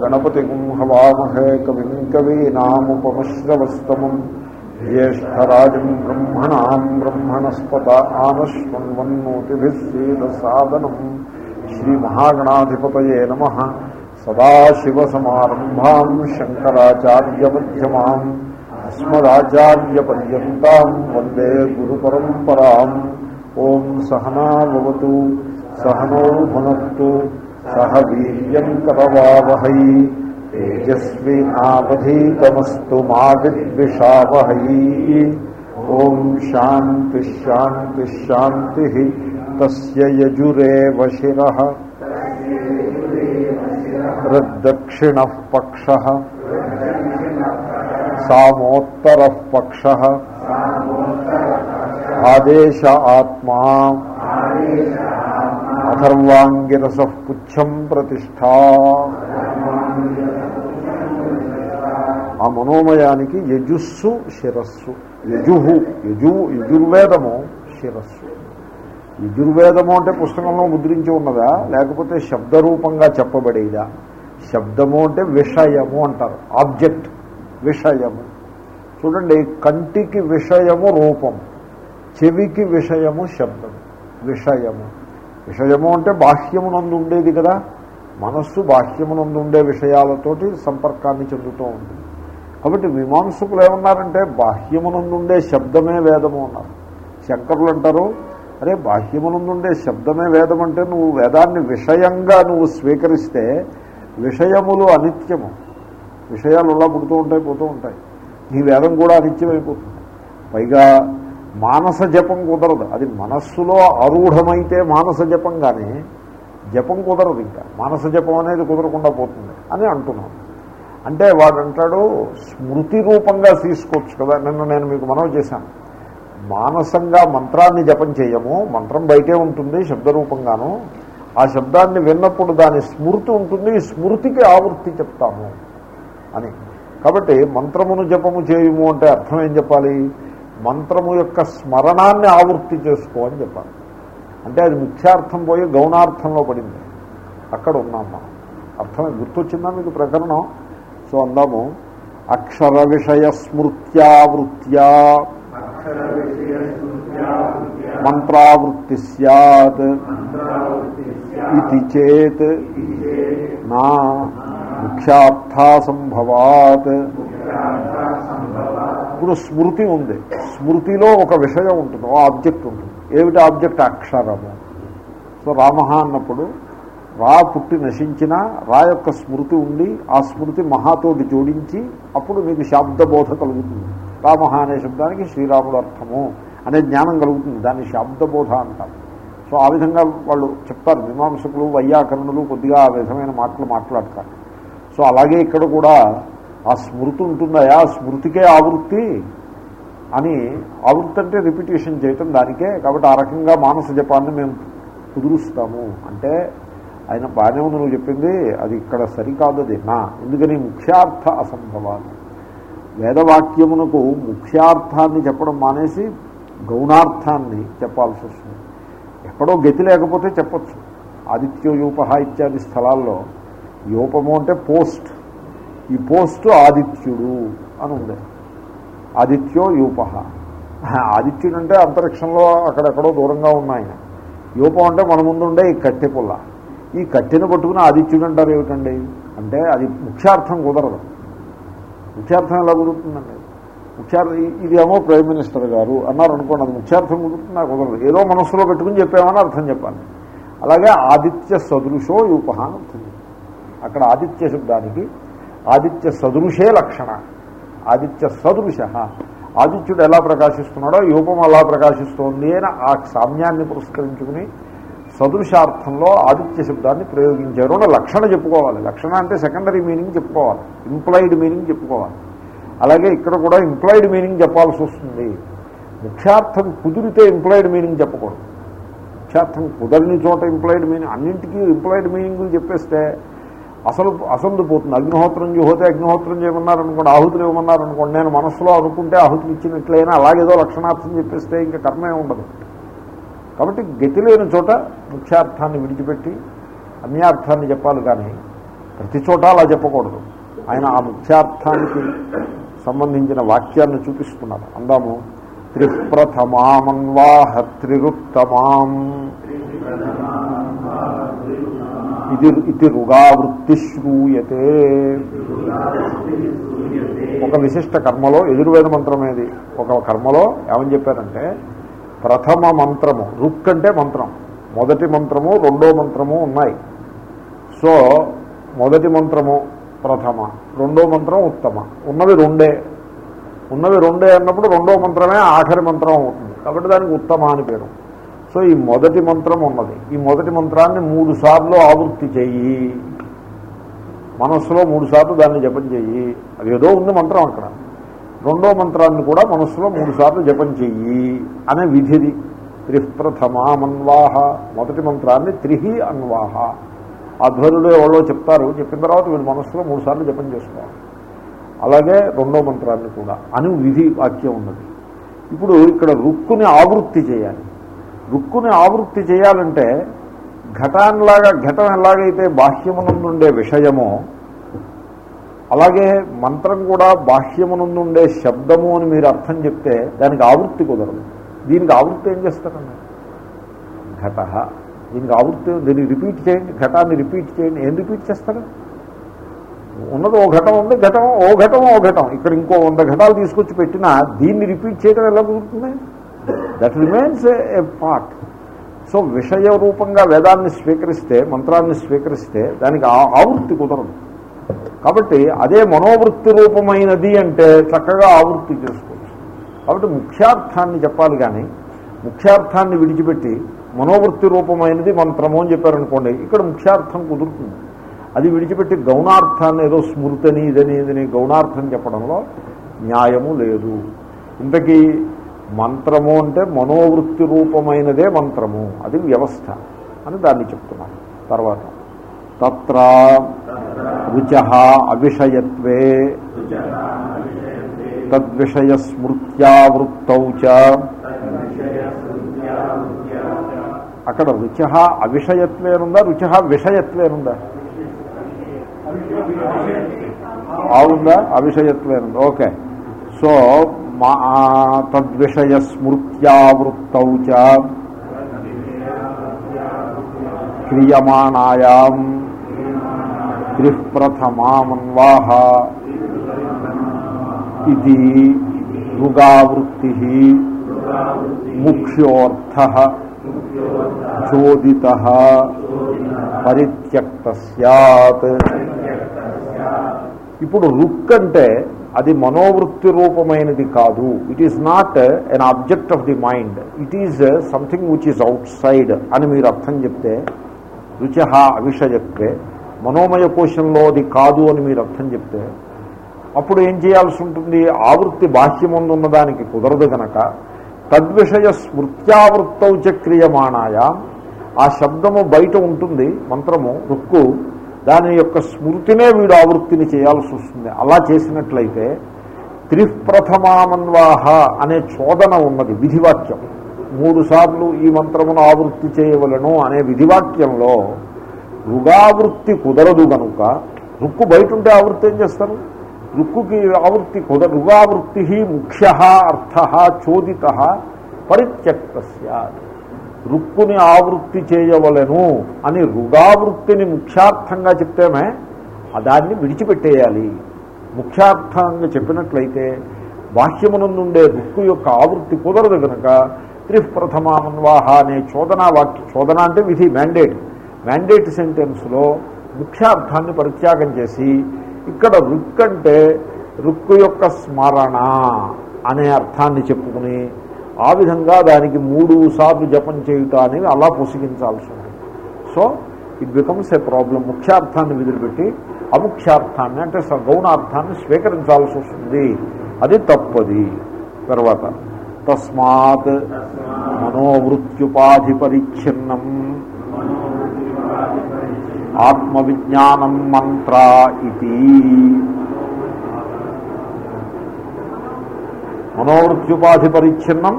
గణపతిం హవామహే కవిం కవీనాముపమశ్రవస్తమం జ్యేష్టరాజం బ్రహ్మణా బ్రహ్మణస్పత ఆనశ్వన్వన్నోతిభిः సీదసాదనం శ్రీమహాగణాధిపతయే నమ సదాశివసమారంభాం శంకరాచార్యమధ్యమాం అస్మదాచార్యపర్యంతం వందే గురు పరంపరా ఓం సహనావతు సహనౌ భునత్తు సహ వీర్యం కరవావహై తేజస్వినావధీతమస్తు మా విద్విషావహై ఓం శాంతి శాంతి శాంతి తస్య యజురేవ శిరః దక్షిణ పక్ష సామోత్తర పక్ష ఆదేశ ఆత్మా అథర్వాంగిరస పుచ్చం ప్రతిష్టా ఆ మనోమయానికి యజుస్సు శిరస్సు. యజుహు యజు యజుర్వేదము శిరస్సు. యజుర్వేదము అంటే పుస్తకంలో ముద్రించి ఉన్నదా? లేకపోతే శబ్దరూపంగా చెప్పబడేదా? శబ్దము అంటే విషయము అంటారు. ఆబ్జెక్ట్ విషయము. చూడండి కంటికి విషయము రూపం చెవికి విషయము శబ్దం విషయము. విషయము అంటే బాహ్యమునందు ఉండేది కదా. మనస్సు బాహ్యమునందు ఉండే విషయాలతోటి సంపర్కాన్ని చెందుతూ ఉంటుంది. కాబట్టి మీమాంసకులు ఏమన్నారంటే బాహ్యమునందుండే శబ్దమే వేదము అన్నారు. శంకరులు అంటారు అరే బాహ్యమునందుండే శబ్దమే వేదం అంటే నువ్వు వేదాన్ని విషయంగా నువ్వు స్వీకరిస్తే విషయములు అనిత్యము. విషయాలు అలా పుడుతూ ఉంటాయి పోతూ ఉంటాయి. నీ వేదం కూడా అనిత్యమైపోతుంది. పైగా మానస జపం కుదరదు. అది మనస్సులో ఆరూఢమైతే మానస జపం కానీ జపం కుదరదు ఇంకా. మానస జపం అనేది కుదరకుండా పోతుంది అని అంటున్నాను. అంటే వాడు అంటాడు స్మృతి రూపంగా తీసుకోవచ్చు కదా. నిన్న నేను మీకు మనవి చేశాను. మానసంగా మంత్రాన్ని జపం చేయము. మంత్రం బయటే ఉంటుంది శబ్దరూపంగాను. ఆ శబ్దాన్ని విన్నప్పుడు దాని స్మృతి ఉంటుంది. స్మృతికి ఆవృత్తి చెప్తాము అని. కాబట్టి మంత్రమును జపము చేయము అంటే అర్థం ఏం చెప్పాలి? మంత్రము యొక్క స్మరణాన్ని ఆవృత్తి చేసుకో అని చెప్పాలి. అంటే అది ముఖ్యార్థం పోయి గౌణార్థంలో పడింది. అక్కడ ఉన్నాం మనం. అర్థం గుర్తొచ్చిందా మీకు ప్రకరణం? సో అందాము అక్షర విషయ స్మృత్యావృత్యా మంత్రావృత్తి సత్ ఇది చేత్. నా. ముఖ్యార్థాసంభవాత్ ఇప్పుడు స్మృతి ఉంది. స్మృతిలో ఒక విషయం ఉంటుంది ఓ ఆబ్జెక్ట్ ఉంటుంది. ఏమిటి ఆబ్జెక్ట్? అక్షరము. సో రామ అన్నప్పుడు రా పుట్టి నశించిన రా యొక్క స్మృతి ఉండి ఆ స్మృతి మహాతోటి జోడించి అప్పుడు మీకు శాబ్దబోధ కలుగుతుంది. రామ అనే శబ్దానికి శ్రీరాముడు అర్థము అనే జ్ఞానం కలుగుతుంది. దాన్ని శాబ్దబోధ అంటారు. సో ఆ విధంగా వాళ్ళు చెప్తారు. మీమాంసకులు వైయాకరణులు కొద్దిగా ఆ విధమైన మాటలు మాట్లాడతారు. సో అలాగే ఇక్కడ కూడా ఆ స్మృతి ఉంటుందా ఆ స్మృతికే ఆవృత్తి అని ఆవృత్తి అంటే రిపిటేషన్ చేయటం దానికే. కాబట్టి ఆ రకంగా మానస జపాన్ని మేము కుదురుస్తాము. అంటే ఆయన బాగానే ఉంది నువ్వు చెప్పింది. అది ఇక్కడ సరికాదు అది నా. ఎందుకని ముఖ్యార్థ అసంభవాలు. వేదవాక్యమునకు ముఖ్యార్థాన్ని చెప్పడం మానేసి గౌణార్థాన్ని చెప్పాల్సి వస్తుంది. ఎక్కడో గతి లేకపోతే చెప్పచ్చు. ఆదిత్యోయూపహ ఇత్యాది స్థలాల్లో యూపము అంటే పోస్ట్. ఈ పోస్ట్ ఆదిత్యుడు అని ఉంది. ఆదిత్యో యూపహ ఆదిత్యుడు అంటే అంతరిక్షంలో అక్కడెక్కడో దూరంగా ఉన్నాయి యూపం అంటే మన ముందుండే ఈ కట్టె పుల్ల. ఈ కట్టెను పట్టుకుని ఆదిత్యుడు అంటారు ఏమిటండి? అంటే అది ముఖ్యార్థం కుదరదు. ముఖ్యార్థం ఎలా కుదురుతుందండి? ముఖ్యార్థం ఇది ఏమో ప్రైమ్ మినిస్టర్ గారు అన్నారు అనుకోండి అది ముఖ్యార్థం నాకు కుదరదు. ఏదో మనస్సులో పెట్టుకుని చెప్పామని అర్థం చెప్పాలి. అలాగే ఆదిత్య సదృశో యూపహ అని అర్థం అక్కడ ఆదిత్య శబ్దానికి ఆదిత్య సదృశే లక్షణ. ఆదిత్య సదృశ. ఆదిత్యుడు ఎలా ప్రకాశిస్తున్నాడో యూపం అలా ప్రకాశిస్తోంది అని ఆ సామ్యాన్ని పురస్కరించుకుని సదృశార్థంలో ఆదిత్య శబ్దాన్ని ప్రయోగించారు అని లక్షణ చెప్పుకోవాలి. లక్షణ అంటే సెకండరీ మీనింగ్ చెప్పుకోవాలి. ఇంప్లాయిడ్ మీనింగ్ చెప్పుకోవాలి. అలాగే ఇక్కడ కూడా ఇంప్లాయిడ్ మీనింగ్ చెప్పాల్సి వస్తుంది. ముఖ్యార్థం కుదిరితే ఇంప్లాయిడ్ మీనింగ్ చెప్పకూడదు. ముఖ్యార్థం కుదరని చోట ఇంప్లాయిడ్ మీనింగ్ అన్నింటికీ ఇంప్లాయిడ్ మీనింగ్లు చెప్పేస్తే అసలు అసలు పోతుంది. అగ్నిహోత్రం చేయకపోతే అగ్నిహోత్రం చేయమన్నారనుకోండి ఆహుతులు ఇవ్వమన్నారనుకోండి నేను మనసులో అనుకుంటే ఆహుతులు ఇచ్చినట్లయినా అలాగేదో లక్షణార్థం చెప్పేస్తే ఇంకా కర్మే ఉండదు. కాబట్టి గతి లేని చోట ముఖ్యార్థాన్ని విడిచిపెట్టి అన్యార్థాన్ని చెప్పాలి కానీ ప్రతి చోట అలా చెప్పకూడదు. ఆయన ఆ ముఖ్యార్థానికి సంబంధించిన వాక్యాన్ని చూపిస్తున్నారు. అందాము త్రిప్రథమామన్వాహ త్రిరుత్తమాం. ఇది ఇది రుగావృత్తి శ్రూయతే ఒక విశిష్ట కర్మలో ఎదుర్వేద మంత్రం ఏది ఒక కర్మలో ఏమని చెప్పారంటే ప్రథమ మంత్రము రుక్ అంటే మంత్రం. మొదటి మంత్రము రెండో మంత్రము ఉన్నాయి. సో మొదటి మంత్రము ప్రథమ రెండో మంత్రం ఉత్తమ. ఉన్నవి రెండే. ఉన్నవి రెండే అన్నప్పుడు రెండో మంత్రమే ఆఖరి మంత్రం అవుతుంది. కాబట్టి దానికి ఉత్తమ అని పేరు. సో ఈ మొదటి మంత్రం ఉన్నది. ఈ మొదటి మంత్రాన్ని మూడు సార్లు ఆవృత్తి చెయ్యి. మనస్సులో మూడు సార్లు దాన్ని జపం చెయ్యి. అది ఏదో ఉంది మంత్రం అక్కడ. రెండో మంత్రాన్ని కూడా మనస్సులో మూడు సార్లు జపం చెయ్యి అనే విధిది. త్రిప్రథమామన్వాహ మొదటి మంత్రాన్ని త్రిహి అన్వాహ. అధ్వరుడు ఎవరో చెప్తారు చెప్పిన తర్వాత వీళ్ళు మనస్సులో మూడు సార్లు జపం చేసుకోవాలి. అలాగే రెండో మంత్రాన్ని కూడా. అని విధి వాక్యం ఉన్నది. ఇప్పుడు ఇక్కడ రుక్కుని ఆవృత్తి చేయాలి. రుక్కుని ఆవృత్తి చేయాలంటే ఘటాన్లాగా ఘటం ఎలాగైతే బాహ్యమునందుండే విషయమో అలాగే మంత్రం కూడా బాహ్యమునందుండే శబ్దము అని మీరు అర్థం చెప్తే దానికి ఆవృత్తి కుదరదు. దీనికి ఆవృత్తి ఏం చేస్తారండి ఘట. దీనికి ఆవృత్తి దీన్ని రిపీట్ చేయండి. ఘటాన్ని రిపీట్ చేయండి. ఏం రిపీట్ చేస్తారు? ఉన్నది ఓ ఘటం ఉంది ఘటం ఓ ఘటం ఓ ఘటం. ఇక్కడ ఇంకో వంద ఘటాలు తీసుకొచ్చి పెట్టినా దీన్ని రిపీట్ చేయడం ఎలా కుదురుతుంది? That remains a part so విషయ రూపంగా వేదాన్ని స్వీకరిస్తే మంత్రాన్ని స్వీకరిస్తే దానికి ఆ- ఆవృత్తి కుదరదు. కాబట్టి అదే మనోవృత్తి రూపమైనది అంటే చక్కగా ఆవృత్తి చేసుకోవచ్చు. కాబట్టి ముఖ్యార్థాన్ని చెప్పాలి కానీ ముఖ్యార్థాన్ని విడిచిపెట్టి మనోవృత్తి రూపమైనది మంత్రము అని చెప్పారనుకోండి ఇక్కడ ముఖ్యార్థం కుదురుతుంది. అది విడిచిపెట్టి గౌణార్థాన్ని ఏదో స్మృతని ఇదని ఇదని గౌణార్థం చెప్పడంలో న్యాయము లేదు. ఇంతకీ మంత్రము అంటే మనోవృత్తి రూపమైనదే మంత్రము. అది వ్యవస్థ అని దాన్ని చెప్తున్నాను తర్వాత తత్ర రుచ అవిషయత్వే. తద్విషయ చ. అక్కడ రుచ అవిషయత్వేనుందా? రుచ విషయత్వేనుందా? అవుందా అవిషయత్వేనుందా? ఓకే. సో మా తద్విషయ స్మృత్యావృత్తౌ చ క్రియమాణాయాం త్రిప్రథమామన్వాహ ఇది రుగావృత్తి ముఖ్యోర్థ చోదిత పరిత్యక్త సత్ ఇప్పుడు రుక్ అంటే అది మనోవృత్తి రూపమైనది కాదు. It is not an object of the mind it is something which is outside అని మీరు అర్థం చెప్తే రుచహ అవిష చెప్తే మనోమయ కోశంలో అది కాదు అని మీరు అర్థం చెప్తే అప్పుడు ఏం చేయాల్సి ఉంటుంది? ఆవృత్తి బాహ్యముందున్న దానికి కుదరదు గనక తద్విషయ స్మృత్యావృత్తౌ చక్రియమాణాయా ఆ శబ్దము బయట ఉంటుంది మంత్రము రుక్కు దాని యొక్క స్మృతినే వీడు ఆవృత్తిని చేయాల్సి వస్తుంది. అలా చేసినట్లయితే త్రిప్రథమామన్వాహ అనే చోదన ఉన్నది విధివాక్యం. మూడు సార్లు ఈ మంత్రమును ఆవృత్తి చేయవలను అనే విధివాక్యంలో రుగావృత్తి కుదరదు కనుక రుక్కు బయట ఉంటే ఆవృత్తి ఏం చేస్తారు? రుక్కుకి ఆవృత్తి కుద రుగావృత్తి ముఖ్య అర్థ చోదిత పరిత్యక్త సత్. రుక్కుని ఆవృత్తి చేయవలెను అని రుగావృత్తిని ముఖ్యార్థంగా చెప్తేమే ఆ దాన్ని విడిచిపెట్టేయాలి. ముఖ్యార్థంగా చెప్పినట్లయితే బాహ్యమునందుండే రుక్కు యొక్క ఆవృత్తి కుదరదు కనుక త్రిప్రథమాన్వాహ అనే చోదనా వాక్య చోదన అంటే విధి మ్యాండేట్ మ్యాండేట్ సెంటెన్స్లో ముఖ్యార్థాన్ని పరిత్యాగం చేసి ఇక్కడ రుక్ అంటే రుక్కు యొక్క స్మరణ అనే అర్థాన్ని చెప్పుకుని ఆ విధంగా దానికి మూడు సార్లు జపం చేయుట అనేది అలా పొసిగించాల్సి ఉంటుంది. So it becomes a problem ముఖ్యార్థాన్ని విదిలిపెట్టి అముఖ్యార్థాన్ని అంటే గౌణార్థాన్ని స్వీకరించాల్సి వస్తుంది. అది తప్పది. తర్వాత తస్మాత్ మనోవృత్యుపాధి పరిచ్ఛిన్నం ఆత్మవిజ్ఞానం మంత్ర ఇది. మనోవృత్యుపాధి పరిచ్ఛిన్నం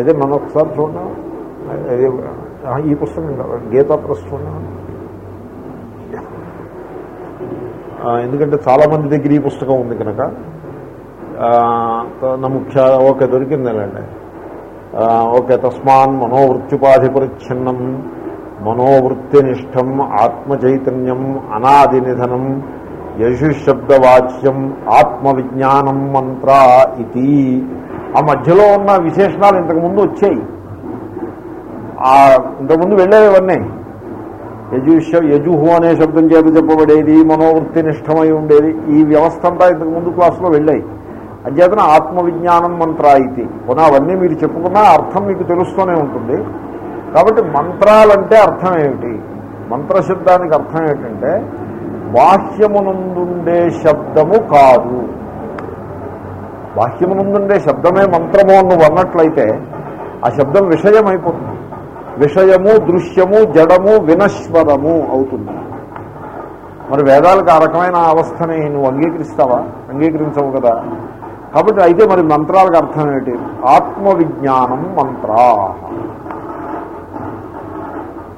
అదే మనం ఒకసారి చూడండి ఈ పుస్తకం గీతా ప్రెస్ చూడండి. ఎందుకంటే చాలా మంది దగ్గర ఈ పుస్తకం ఉంది కనుక నా ముఖ్య ఓకే దొరికిందేనండి ఓకే తస్మాన్ మనోవృత్యుపాధిపరిచ్ఛిన్నం మనోవృత్తినిష్టం ఆత్మచైతన్యం అనాది నిధనం యశుశబ్దవాచ్యం ఆత్మవిజ్ఞానం మంత్ర ఇది ఆ మధ్యలో ఉన్న విశేషణాలు ఇంతకుముందు వచ్చాయి. ఆ ఇంతకుముందు వెళ్ళేవన్నీ యజుష యజుహు అనే శబ్దం చేత చెప్పబడేది మనోవృత్తి నిష్టమై ఉండేది ఈ వ్యవస్థ అంతా ఇంతకు ముందు క్లాసులో వెళ్ళాయి. అంచేతన ఆత్మవిజ్ఞానం మంత్ర ఇది కొన అవన్నీ మీరు చెప్పుకున్నా అర్థం మీకు తెలుస్తూనే ఉంటుంది. కాబట్టి మంత్రాలంటే అర్థం ఏమిటి? మంత్రశబ్దానికి అర్థం ఏంటంటే బాహ్యమునందుండే శబ్దము కాదు. బాహ్యమునందుండే శబ్దమే మంత్రము అని నువ్వు అన్నట్లయితే ఆ శబ్దం విషయం అయిపోతుంది విషయము దృశ్యము జడము వినశ్వరము అవుతుంది. మరి వేదాలకు ఆ రకమైన అవస్థని నువ్వు అంగీకరిస్తావా? అంగీకరించవు కదా. కాబట్టి అయితే మరి మంత్రాలకు అర్థం ఏంటి ఆత్మవిజ్ఞానం మంత్రా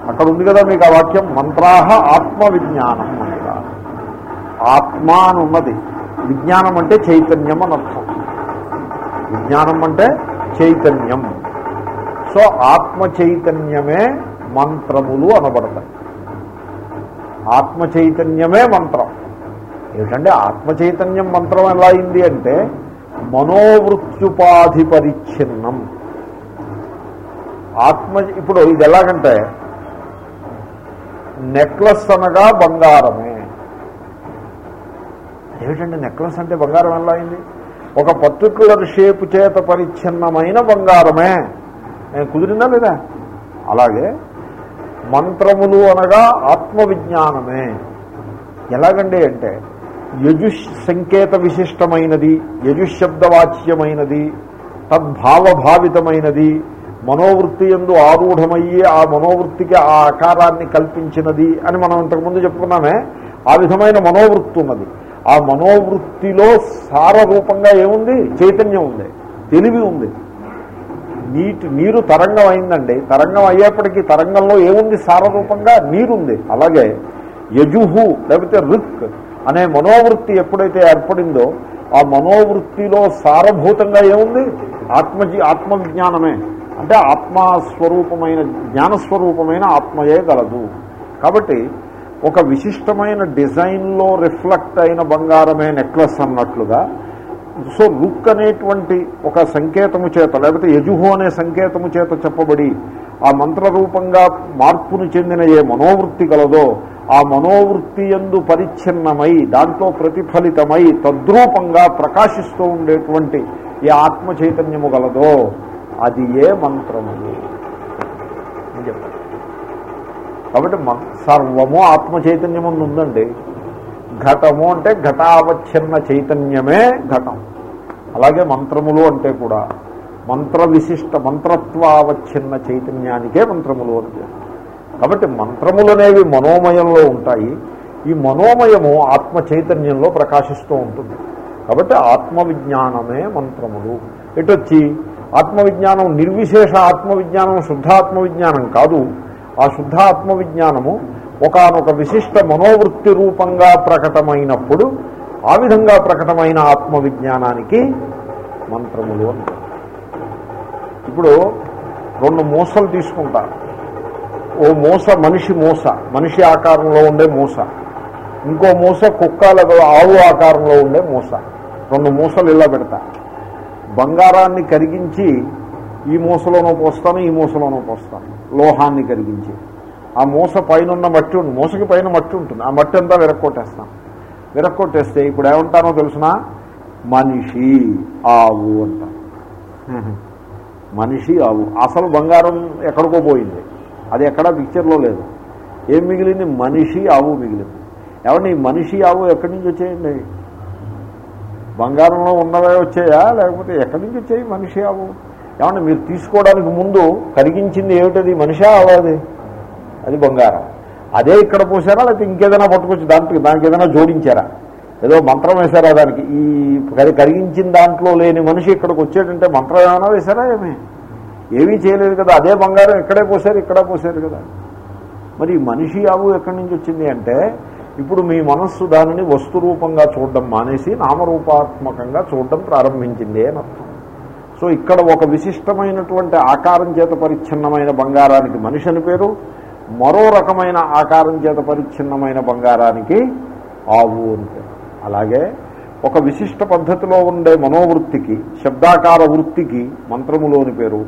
అక్కడ ఉంది కదా మీకు ఆ వాక్యం? మంత్రాహ ఆత్మవిజ్ఞానం మంత్ర ఆత్మ అని ఉన్నది విజ్ఞానం అంటే చైతన్యం అని అర్థం. విజ్ఞానం అంటే చైతన్యం. సో ఆత్మ చైతన్యమే మంత్రములు అనబడతాయి. ఆత్మ చైతన్యమే మంత్రం. ఏమిటంటే ఆత్మ చైతన్యం మంత్రం ఎలా అయింది అంటే మనోవృత్యుపాధి పరిచ్ఛిన్నం ఆత్మ ఇప్పుడు ఇది ఎలాగంటే నెక్లెస్ అనగా బంగారమే. ఏమిటండి నెక్లెస్ అంటే బంగారం ఎలా అయింది? ఒక పర్టికులర్ షేప్ చేత పరిచ్ఛిన్నమైన బంగారమే. నేను కుదిరిందా లేదా? అలాగే మంత్రములు అనగా ఆత్మవిజ్ఞానమే. ఎలాగండి అంటే యజుష్ సంకేత విశిష్టమైనది యజుశబ్దవాచ్యమైనది తద్భావభావితమైనది మనోవృత్తి ఎందు ఆరూఢమయ్యే ఆ మనోవృత్తికి ఆ ఆకారాన్ని కల్పించినది అని మనం ఇంతకుముందు చెప్పుకున్నామే. ఆ విధమైన మనోవృత్తి ఉన్నది. ఆ మనోవృత్తిలో సారరూపంగా ఏముంది? చైతన్యం ఉంది. తెలివి ఉంది. నీటి నీరు తరంగం అయిందండి. తరంగం అయ్యేప్పటికీ తరంగంలో ఏముంది సారరూపంగా? నీరుంది. అలాగే యజుహు లేకపోతే రుక్ అనే మనోవృత్తి ఎప్పుడైతే ఏర్పడిందో ఆ మనోవృత్తిలో సారభూతంగా ఏముంది? ఆత్మజీ ఆత్మవిజ్ఞానమే. అంటే ఆత్మస్వరూపమైన జ్ఞానస్వరూపమైన ఆత్మయే గలదు. కాబట్టి ఒక విశిష్టమైన డిజైన్లో రిఫ్లెక్ట్ అయిన బంగారమే నెక్లెస్ అన్నట్లుగా సో లుక్ అనేటువంటి ఒక సంకేతము చేత లేకపోతే యజుహు అనే సంకేతము చేత చెప్పబడి ఆ మంత్రరూపంగా మార్పును చెందిన ఏ మనోవృత్తి గలదో ఆ మనోవృత్తి ఎందు పరిచ్ఛిన్నమై దాంట్లో ప్రతిఫలితమై తద్రూపంగా ప్రకాశిస్తూ ఉండేటువంటి ఏ ఆత్మ చైతన్యము గలదో అది ఏ మంత్రము అని చెప్పారు కాబట్టి మన్- సర్వము ఆత్మ చైతన్యం అని ఉందండి ఘటము అంటే ఘటావచ్ఛిన్న చైతన్యమే ఘటం. అలాగే మంత్రములు అంటే కూడా మంత్ర విశిష్ట మంత్రత్వావచ్ఛిన్న చైతన్యానికే మంత్రములు అంటే కాబట్టి మంత్రములు అనేవి మనోమయంలో ఉంటాయి. ఈ మనోమయము ఆత్మ చైతన్యంలో ప్రకాశిస్తూ ఉంటుంది. కాబట్టి ఆత్మవిజ్ఞానమే మంత్రములు. ఎటొచ్చి? ఆత్మవిజ్ఞానం నిర్విశేష ఆత్మవిజ్ఞానం శుద్ధ ఆత్మవిజ్ఞానం కాదు. ఆ శుద్ధ ఆత్మవిజ్ఞానము ఒకనొక విశిష్ట మనోవృత్తి రూపంగా ప్రకటమైనప్పుడు ఆ విధంగా ప్రకటమైన ఆత్మవిజ్ఞానానికి మంత్రములు అంటారు ఇప్పుడు రెండు మూసలు తీసుకుంటారు ఓ మూస మనిషి మూస మనిషి ఆకారంలో ఉండే మూస. ఇంకో మూస కుక్క ఆవు ఆకారంలో ఉండే మూస. రెండు మూసలు ఇలా పెడతారు బంగారాన్ని కరిగించి ఈ మూసలోనూ పోస్తాను ఈ మూసలోనూ పోస్తాను. లోహాన్ని కరిగించి. ఆ మూస పైన ఉన్న మట్టి ఉంటుంది మూసకి పైన మట్టి ఉంటుంది. ఆ మట్టి అంతా విరక్కొట్టేస్తాను విరక్కొట్టేస్తే ఇప్పుడు ఏమంటానో తెలుసిన? మనిషి ఆవు అంటాను మనిషి ఆవు. అసలు బంగారం ఎక్కడికో పోయింది. అది ఎక్కడా పిక్చర్లో లేదు. ఏం మిగిలింది? మనిషి ఆవు మిగిలింది. ఏమండి ఈ మనిషి ఆవు ఎక్కడి నుంచి వచ్చేయండి? బంగారంలో ఉన్నవే వచ్చాయా? లేకపోతే ఎక్కడి నుంచి వచ్చాయి మనిషి ఆవు? ఏమంటే మీరు తీసుకోవడానికి ముందు కరిగించింది ఏమిటది? మనిషి ఆవాది అది? బంగారం. అదే ఇక్కడ పోసారా? లేకపోతే ఇంకేదైనా పట్టుకొచ్చి దాంట్లో దానికి ఏదైనా జోడించారా? ఏదో మంత్రం వేశారా దానికి? ఈ కరి కరిగించిన దాంట్లో లేని మనిషి ఇక్కడికి వచ్చేటంటే మంత్రం ఏమైనా వేశారా ఏమి? ఏమీ చేయలేదు కదా. అదే బంగారం ఇక్కడే పోసారు ఇక్కడ పోసారు కదా. మరి మనిషి ఆవు ఎక్కడి నుంచి వచ్చింది అంటే ఇప్పుడు మీ మనస్సు దానిని వస్తురూపంగా చూడడం మానేసి నామరూపాత్మకంగా చూడడం ప్రారంభించింది అని అర్థం. సో ఇక్కడ ఒక విశిష్టమైనటువంటి ఆకారం చేత పరిచ్ఛిన్నమైన బంగారానికి మనిషి అని పేరు మరో రకమైన ఆకారం చేత పరిచ్ఛిన్నమైన బంగారానికి ఆవు అని పేరు. అలాగే ఒక విశిష్ట పద్ధతిలో ఉండే మనోవృత్తికి శబ్దాకార వృత్తికి మంత్రములోని పేరు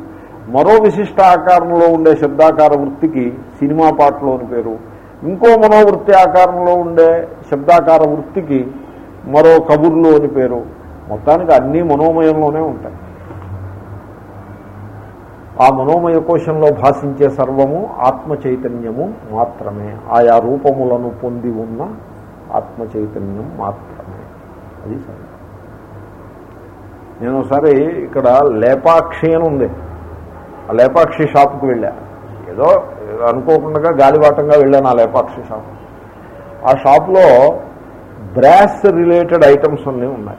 మరో విశిష్ట ఆకారంలో ఉండే శబ్దాకార వృత్తికి సినిమా పాటలోని పేరు ఇంకో మనోవృత్తి ఆకారంలో ఉండే శబ్దాకార వృత్తికి మరో కబుర్లు అని పేరు. మొత్తానికి అన్నీ మనోమయంలోనే ఉంటాయి. ఆ మనోమయ కోశంలో భాషించే సర్వము ఆత్మ చైతన్యము మాత్రమే. ఆయా రూపములను పొంది ఉన్న ఆత్మ చైతన్యం మాత్రమే. అది సరే. నేను ఒకసారి ఇక్కడ లేపాక్షి అని ఉంది. ఆ లేపాక్షి షాప్కి వెళ్ళా. ఏదో అనుకోకుండా గాలివాటంగా వెళ్ళాను ఆ లేపాక్షి షాప్. ఆ షాప్లో బ్రాస్ రిలేటెడ్ ఐటమ్స్ అన్నీ ఉన్నాయి.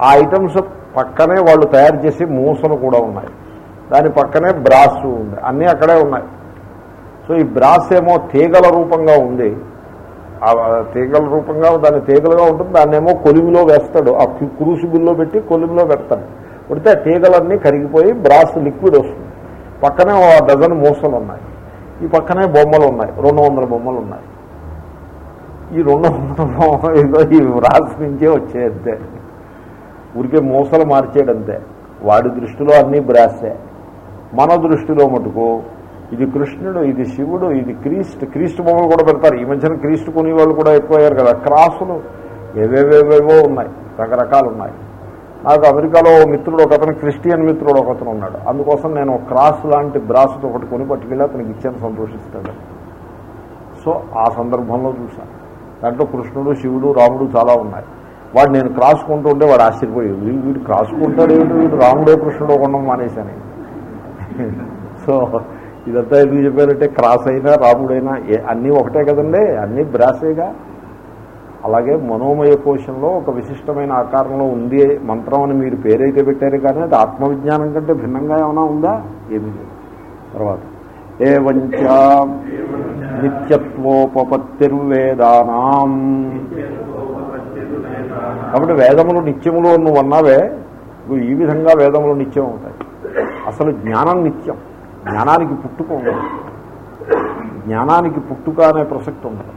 ఆ ఐటమ్స్ పక్కనే వాళ్ళు తయారు చేసే మూసలు కూడా ఉన్నాయి. దాని పక్కనే బ్రాస్ ఉంది. అన్నీ అక్కడే ఉన్నాయి. సో ఈ బ్రాస్ ఏమో తీగల రూపంగా ఉంది. ఆ తీగల రూపంగా దాని తీగలుగా ఉంటుంది. దాన్ని ఏమో కొలిమిలో వేస్తాడు. ఆ క్రూసిబుల్లో పెట్టి కొలిమిలో పెడతాడు. పెడితే ఆ తీగలన్నీ కరిగిపోయి బ్రాస్ లిక్విడ్ వస్తుంది. పక్కనే ఓ డజన్ మూసలు ఉన్నాయి. ఈ పక్కనే బొమ్మలు ఉన్నాయి. రెండు వందల బొమ్మలు ఉన్నాయి. ఈ రెండు వందల బొమ్మలు ఏదో ఈ రాసి నుంచే వచ్చేయంతే ఊరికే మూసలు మార్చేయడంతే వాడి దృష్టిలో అన్నీ బ్రాసే. మన దృష్టిలో మటుకు ఇది కృష్ణుడు ఇది శివుడు ఇది క్రీస్తు. క్రీస్తు బొమ్మలు కూడా పెడతారు. ఈ మధ్యన క్రీస్తు కొనేవాళ్ళు కూడా ఎక్కువయ్యారు కదా. క్రాసులు ఏవేవేవేవో ఉన్నాయి. రకరకాలు ఉన్నాయి. నాకు అమెరికాలో మిత్రుడు ఒక అతను క్రిస్టియన్ మిత్రుడు ఒక అతను ఉన్నాడు. అందుకోసం నేను క్రాస్ లాంటి బ్రాస్తో ఒకటి కొని పట్టుకెళ్ళి అతనికి ఇచ్చాను సంతోషిస్తాడు. సో ఆ సందర్భంలో చూశాను దాంట్లో కృష్ణుడు శివుడు రాముడు చాలా ఉన్నాయి. వాడు నేను క్రాస్ కొంటూ ఉంటే వాడు ఆశ్చర్యపోయి వీడు వీడు క్రాస్ కొంటాడు ఏమిటి? వీడు రాముడే కృష్ణుడు కొండం మానేశాను సో ఇదంతా ఎందుకు చెప్పారంటే క్రాస్ అయినా రాముడైనా అన్నీ ఒకటే కదండి అన్నీ బ్రాసేగా. అలాగే మనోమయ కోశంలో ఒక విశిష్టమైన ఆకారంలో ఉంది మంత్రం అని మీరు పేరైతే పెట్టారు కానీ అది ఆత్మవిజ్ఞానం కంటే భిన్నంగా ఏమైనా ఉందా? ఏమీ లేదు. తర్వాత ఏవంచ నిత్యత్వోపపత్తిర్వేదానాం. కాబట్టి వేదములు నిత్యములు నువ్వు అన్నావే ఈ విధంగా వేదములు నిత్యం అవుతాయి. అసలు జ్ఞానం నిత్యం. జ్ఞానానికి పుట్టుక ఉండదు. జ్ఞానానికి పుట్టుక అనే ప్రసక్తి ఉండదు.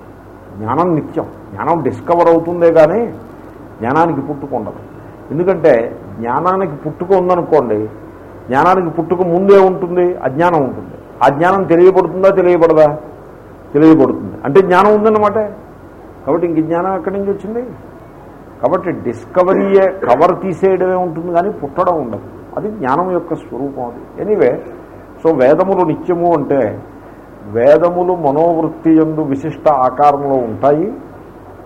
జ్ఞానం నిత్యం. జ్ఞానం డిస్కవర్ అవుతుందే కానీ జ్ఞానానికి పుట్టుకుండదు ఎందుకంటే జ్ఞానానికి పుట్టుక ఉందనుకోండి జ్ఞానానికి పుట్టుక ముందే ఉంటుంది అజ్ఞానం ఉంటుంది. ఆ జ్ఞానం తెలియబడుతుందా తెలియబడదా? తెలియబడుతుంది. అంటే జ్ఞానం ఉందన్నమాట. కాబట్టి ఇంక జ్ఞానం ఎక్కడి నుంచి వచ్చింది? కాబట్టి డిస్కవరీయే కవర్ తీసేయడమే ఉంటుంది కానీ పుట్టడం ఉండదు. అది జ్ఞానం యొక్క స్వరూపం అది. ఎనీవే సో వేదములు నిత్యము అంటే వేదములు మనోవృత్తి ఎందు విశిష్ట ఆకారంలో ఉంటాయి.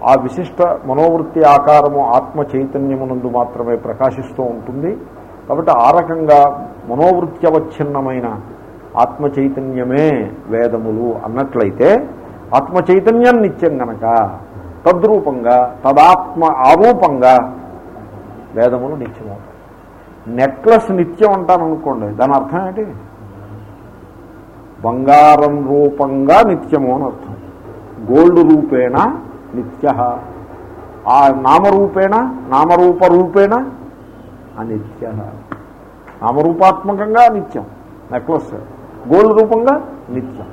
ఆ విశిష్ట మనోవృత్తి ఆకారము ఆత్మ చైతన్యమునందు మాత్రమే ప్రకాశిస్తూ ఉంటుంది. కాబట్టి ఆ రకంగా మనోవృత్యవచ్ఛిన్నమైన ఆత్మ చైతన్యమే వేదములు అన్నట్లయితే ఆత్మ చైతన్యం నిత్యం గనక తద్రూపంగా తదాత్మ ఆరూపంగా వేదములు నిత్యమవుతాయి. నెక్లెస్ నిత్యం అంటాను అనుకోండి దాని అర్థం ఏంటి? బంగారం రూపంగా నిత్యము అని అర్థం. గోల్డ్ రూపేణ నిత్య. ఆ నామరూపేణ నామరూప రూపేణ అనిత్య. నామరూపాత్మకంగా నిత్యం. నెక్లెస్. గోల్డ్ రూపంగా నిత్యం.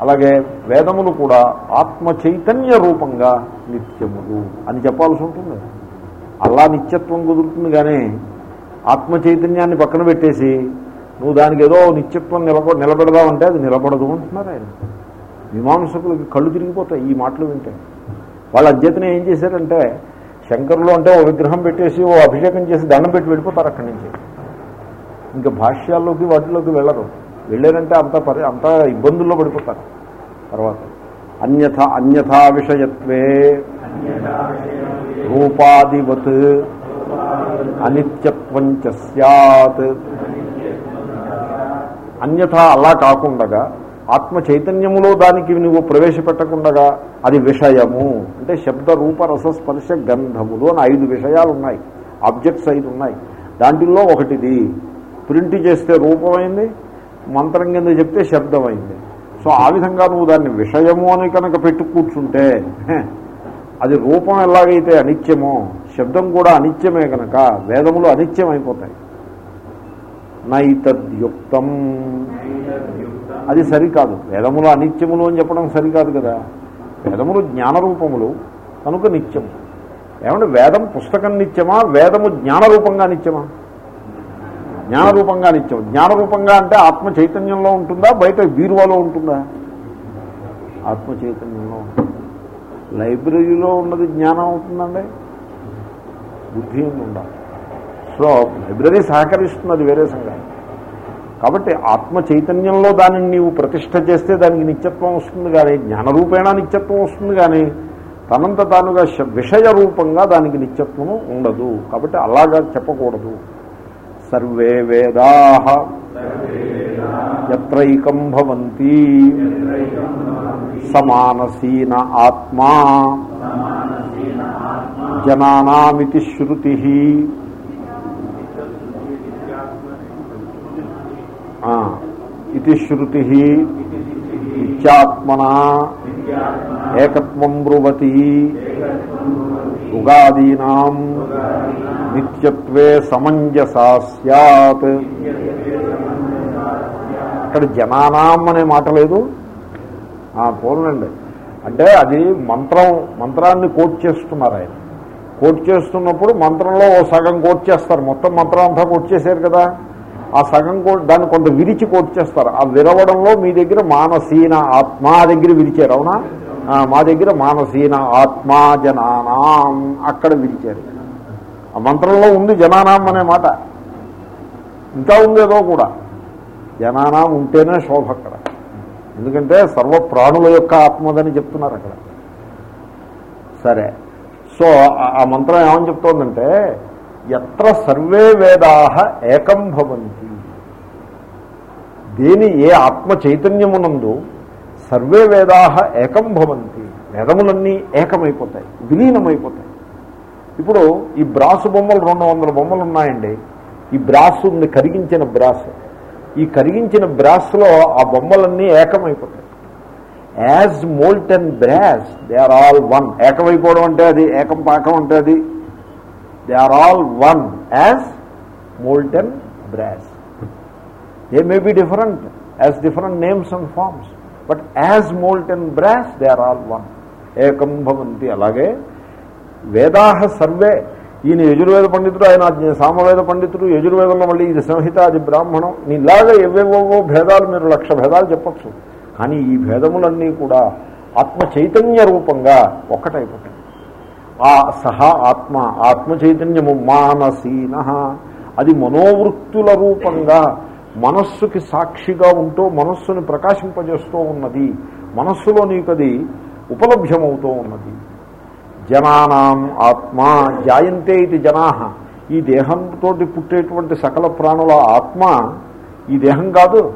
అలాగే వేదములు కూడా ఆత్మ చైతన్య రూపంగా నిత్యములు అని చెప్పాల్సి ఉంటుంది. అలా నిత్యత్వం కుదురుతుంది కానీ ఆత్మ చైతన్యాన్ని పక్కన పెట్టేసి నువ్వు దానికి ఏదో నిత్యత్వం నిలబ నిలబెడదామంటే అది నిలబడదు అంటున్నారు ఆయన. మీమాంసకులకి కళ్ళు తిరిగిపోతాయి ఈ మాటలు వింటే. వాళ్ళు అధ్యతనం ఏం చేశారంటే శంకరులు అంటే ఓ విగ్రహం పెట్టేసి ఓ అభిషేకం చేసి దండం పెట్టి వెళ్ళిపోతారు అక్కడి నుంచి. ఇంకా భాష్యాల్లోకి వాటిలోకి వెళ్ళరు. వెళ్ళారంటే అంత పరి అంత ఇబ్బందుల్లో పడిపోతారు. తర్వాత అన్యథ అన్యథా విషయత్వే రూపాదివత్ అనిత్యత్వం చ సత్ అన్యథా అలా కాకుండగా ఆత్మ చైతన్యములో దానికి నువ్వు ప్రవేశపెట్టకుండగా అది విషయము. అంటే శబ్ద రూప రసస్పర్శ గంధములు అని ఐదు విషయాలు ఉన్నాయి ఆబ్జెక్ట్స్ ఐదు ఉన్నాయి దాంట్లో ఒకటిది ప్రింట్ చేస్తే రూపమైంది మంత్రం కింద చెప్తే శబ్దమైంది. సో ఆ విధంగా నువ్వు దాన్ని విషయము అని కనుక పెట్టు కూర్చుంటే అది రూపం ఎలాగైతే అనిత్యమో శబ్దం కూడా అనిత్యమే కనుక వేదములు అనిత్యం అయిపోతాయి నైతద్యుక్తం. అది సరికాదు. వేదములు అనిత్యములు అని చెప్పడం సరికాదు కదా. వేదములు జ్ఞానరూపములు కనుక నిత్యం ఏమంటే వేదం పుస్తకం నిత్యమా? వేదము జ్ఞానరూపంగా నిత్యమా? జ్ఞానరూపంగా నిత్యం జ్ఞానరూపంగా అంటే ఆత్మ చైతన్యంలో ఉంటుందా? బయట బీరువాలో ఉంటుందా? ఆత్మ చైతన్యంలో ఉంటుంది? లైబ్రరీలో ఉన్నది జ్ఞానం అవుతుందండి? బుద్ధి ఉండాలి. సో లైబ్రరీ సహకరిస్తున్నది వేరే సంగతి. కాబట్టి ఆత్మ చైతన్యంలో దానిని నీవు ప్రతిష్ట చేస్తే దానికి నిత్యత్వం వస్తుంది కానీ జ్ఞానరూపేణ నిత్యత్వం వస్తుంది కానీ తనంత తానుగా శ- విషయ రూపంగా దానికి నిత్యత్వము ఉండదు. కాబట్టి అలాగా చెప్పకూడదు. సర్వే వేదా ఎత్రైకం భవంతి సమానసీన ఆత్మా జనానామితి శృతి ఇది శృతి నిత్యాత్మనా. ఏకత్వం బ్రువతి ఉగాదీనా నిత్యత్వే సమంజసా సత్ ఇక్కడ జనానాం అనే మాట లేదు. పోలండి అంటే అది మంత్రం మంత్రాన్ని కోట్ చేస్తున్నారు ఆయన. కోట్ చేస్తున్నప్పుడు మంత్రంలో ఓ సగం కోట్ చేస్తారు. మొత్తం మంత్రం అంతా కోట్ చేశారు కదా. ఆ సగం కూడా దాన్ని కొంత విరిచి కోట్ చేస్తారు ఆ విరవడంలో మీ దగ్గర మానసీన ఆత్మా దగ్గర విరిచారు అవునా? మా దగ్గర మానసీన ఆత్మా జనానాం అక్కడ విరిచారు. ఆ మంత్రంలో ఉంది జనానాం అనే మాట. ఇంకా ఉందేదో కూడా. జనానాం ఉంటేనే శోభ అక్కడ. ఎందుకంటే సర్వ ప్రాణుల యొక్క ఆత్మదని చెప్తున్నారు అక్కడ. సరే. సో ఆ- ఆ మంత్రం ఏమని చెప్తోందంటే ఎత్ర సర్వే వేదా ఏకం భవంతి. దేని ఏ ఆత్మ చైతన్యమునందు సర్వే వేదాహ ఏకం భవంతి. వేదములన్నీ ఏకమైపోతాయి విలీనమైపోతాయి. ఇప్పుడు ఈ బ్రాసు బొమ్మలు రెండు వందల బొమ్మలు ఉన్నాయండి. ఈ బ్రాస్ ఉంది కరిగించిన బ్రాస్. ఈ కరిగించిన బ్రాస్లో ఆ బొమ్మలన్నీ ఏకమైపోతాయి. As molten brass they are all one ఏకమైపోవడం అంటే అది ఏకం పాకం అంటే అది. They are all one as molten brass they may be different as different names and forms but as molten brass they are all one ఏకం భవంతి అలాగే వేదాహ survey ఈయన యజుర్వేద పండితుడు ఆయన సామవేద పండితుడు యజుర్వేదంలో మళ్ళీ ఇది సంహిత అది బ్రాహ్మణం ఇలాగే ఎవేవో భేదాలు మీరు లక్ష భేదాలు చెప్పచ్చు కానీ ఈ భేదములన్నీ కూడా ఆత్మ చైతన్య రూపంగా ఒక్కటైపోతాయి ఆ సహా ఆత్మ ఆత్మ చైతన్యము మానసీన అది మనోవృత్తుల రూపంగా మనస్సుకి సాక్షిగా ఉంటూ మనస్సుని ప్రకాశింపజేస్తూ ఉన్నది. మనస్సులో నీకది ఉపలభ్యమవుతూ ఉన్నది. జనానాం ఆత్మ జాయంతే ఇది జనా. ఈ దేహంతో పుట్టేటువంటి సకల ప్రాణుల ఆత్మ ఈ దేహం కాదు.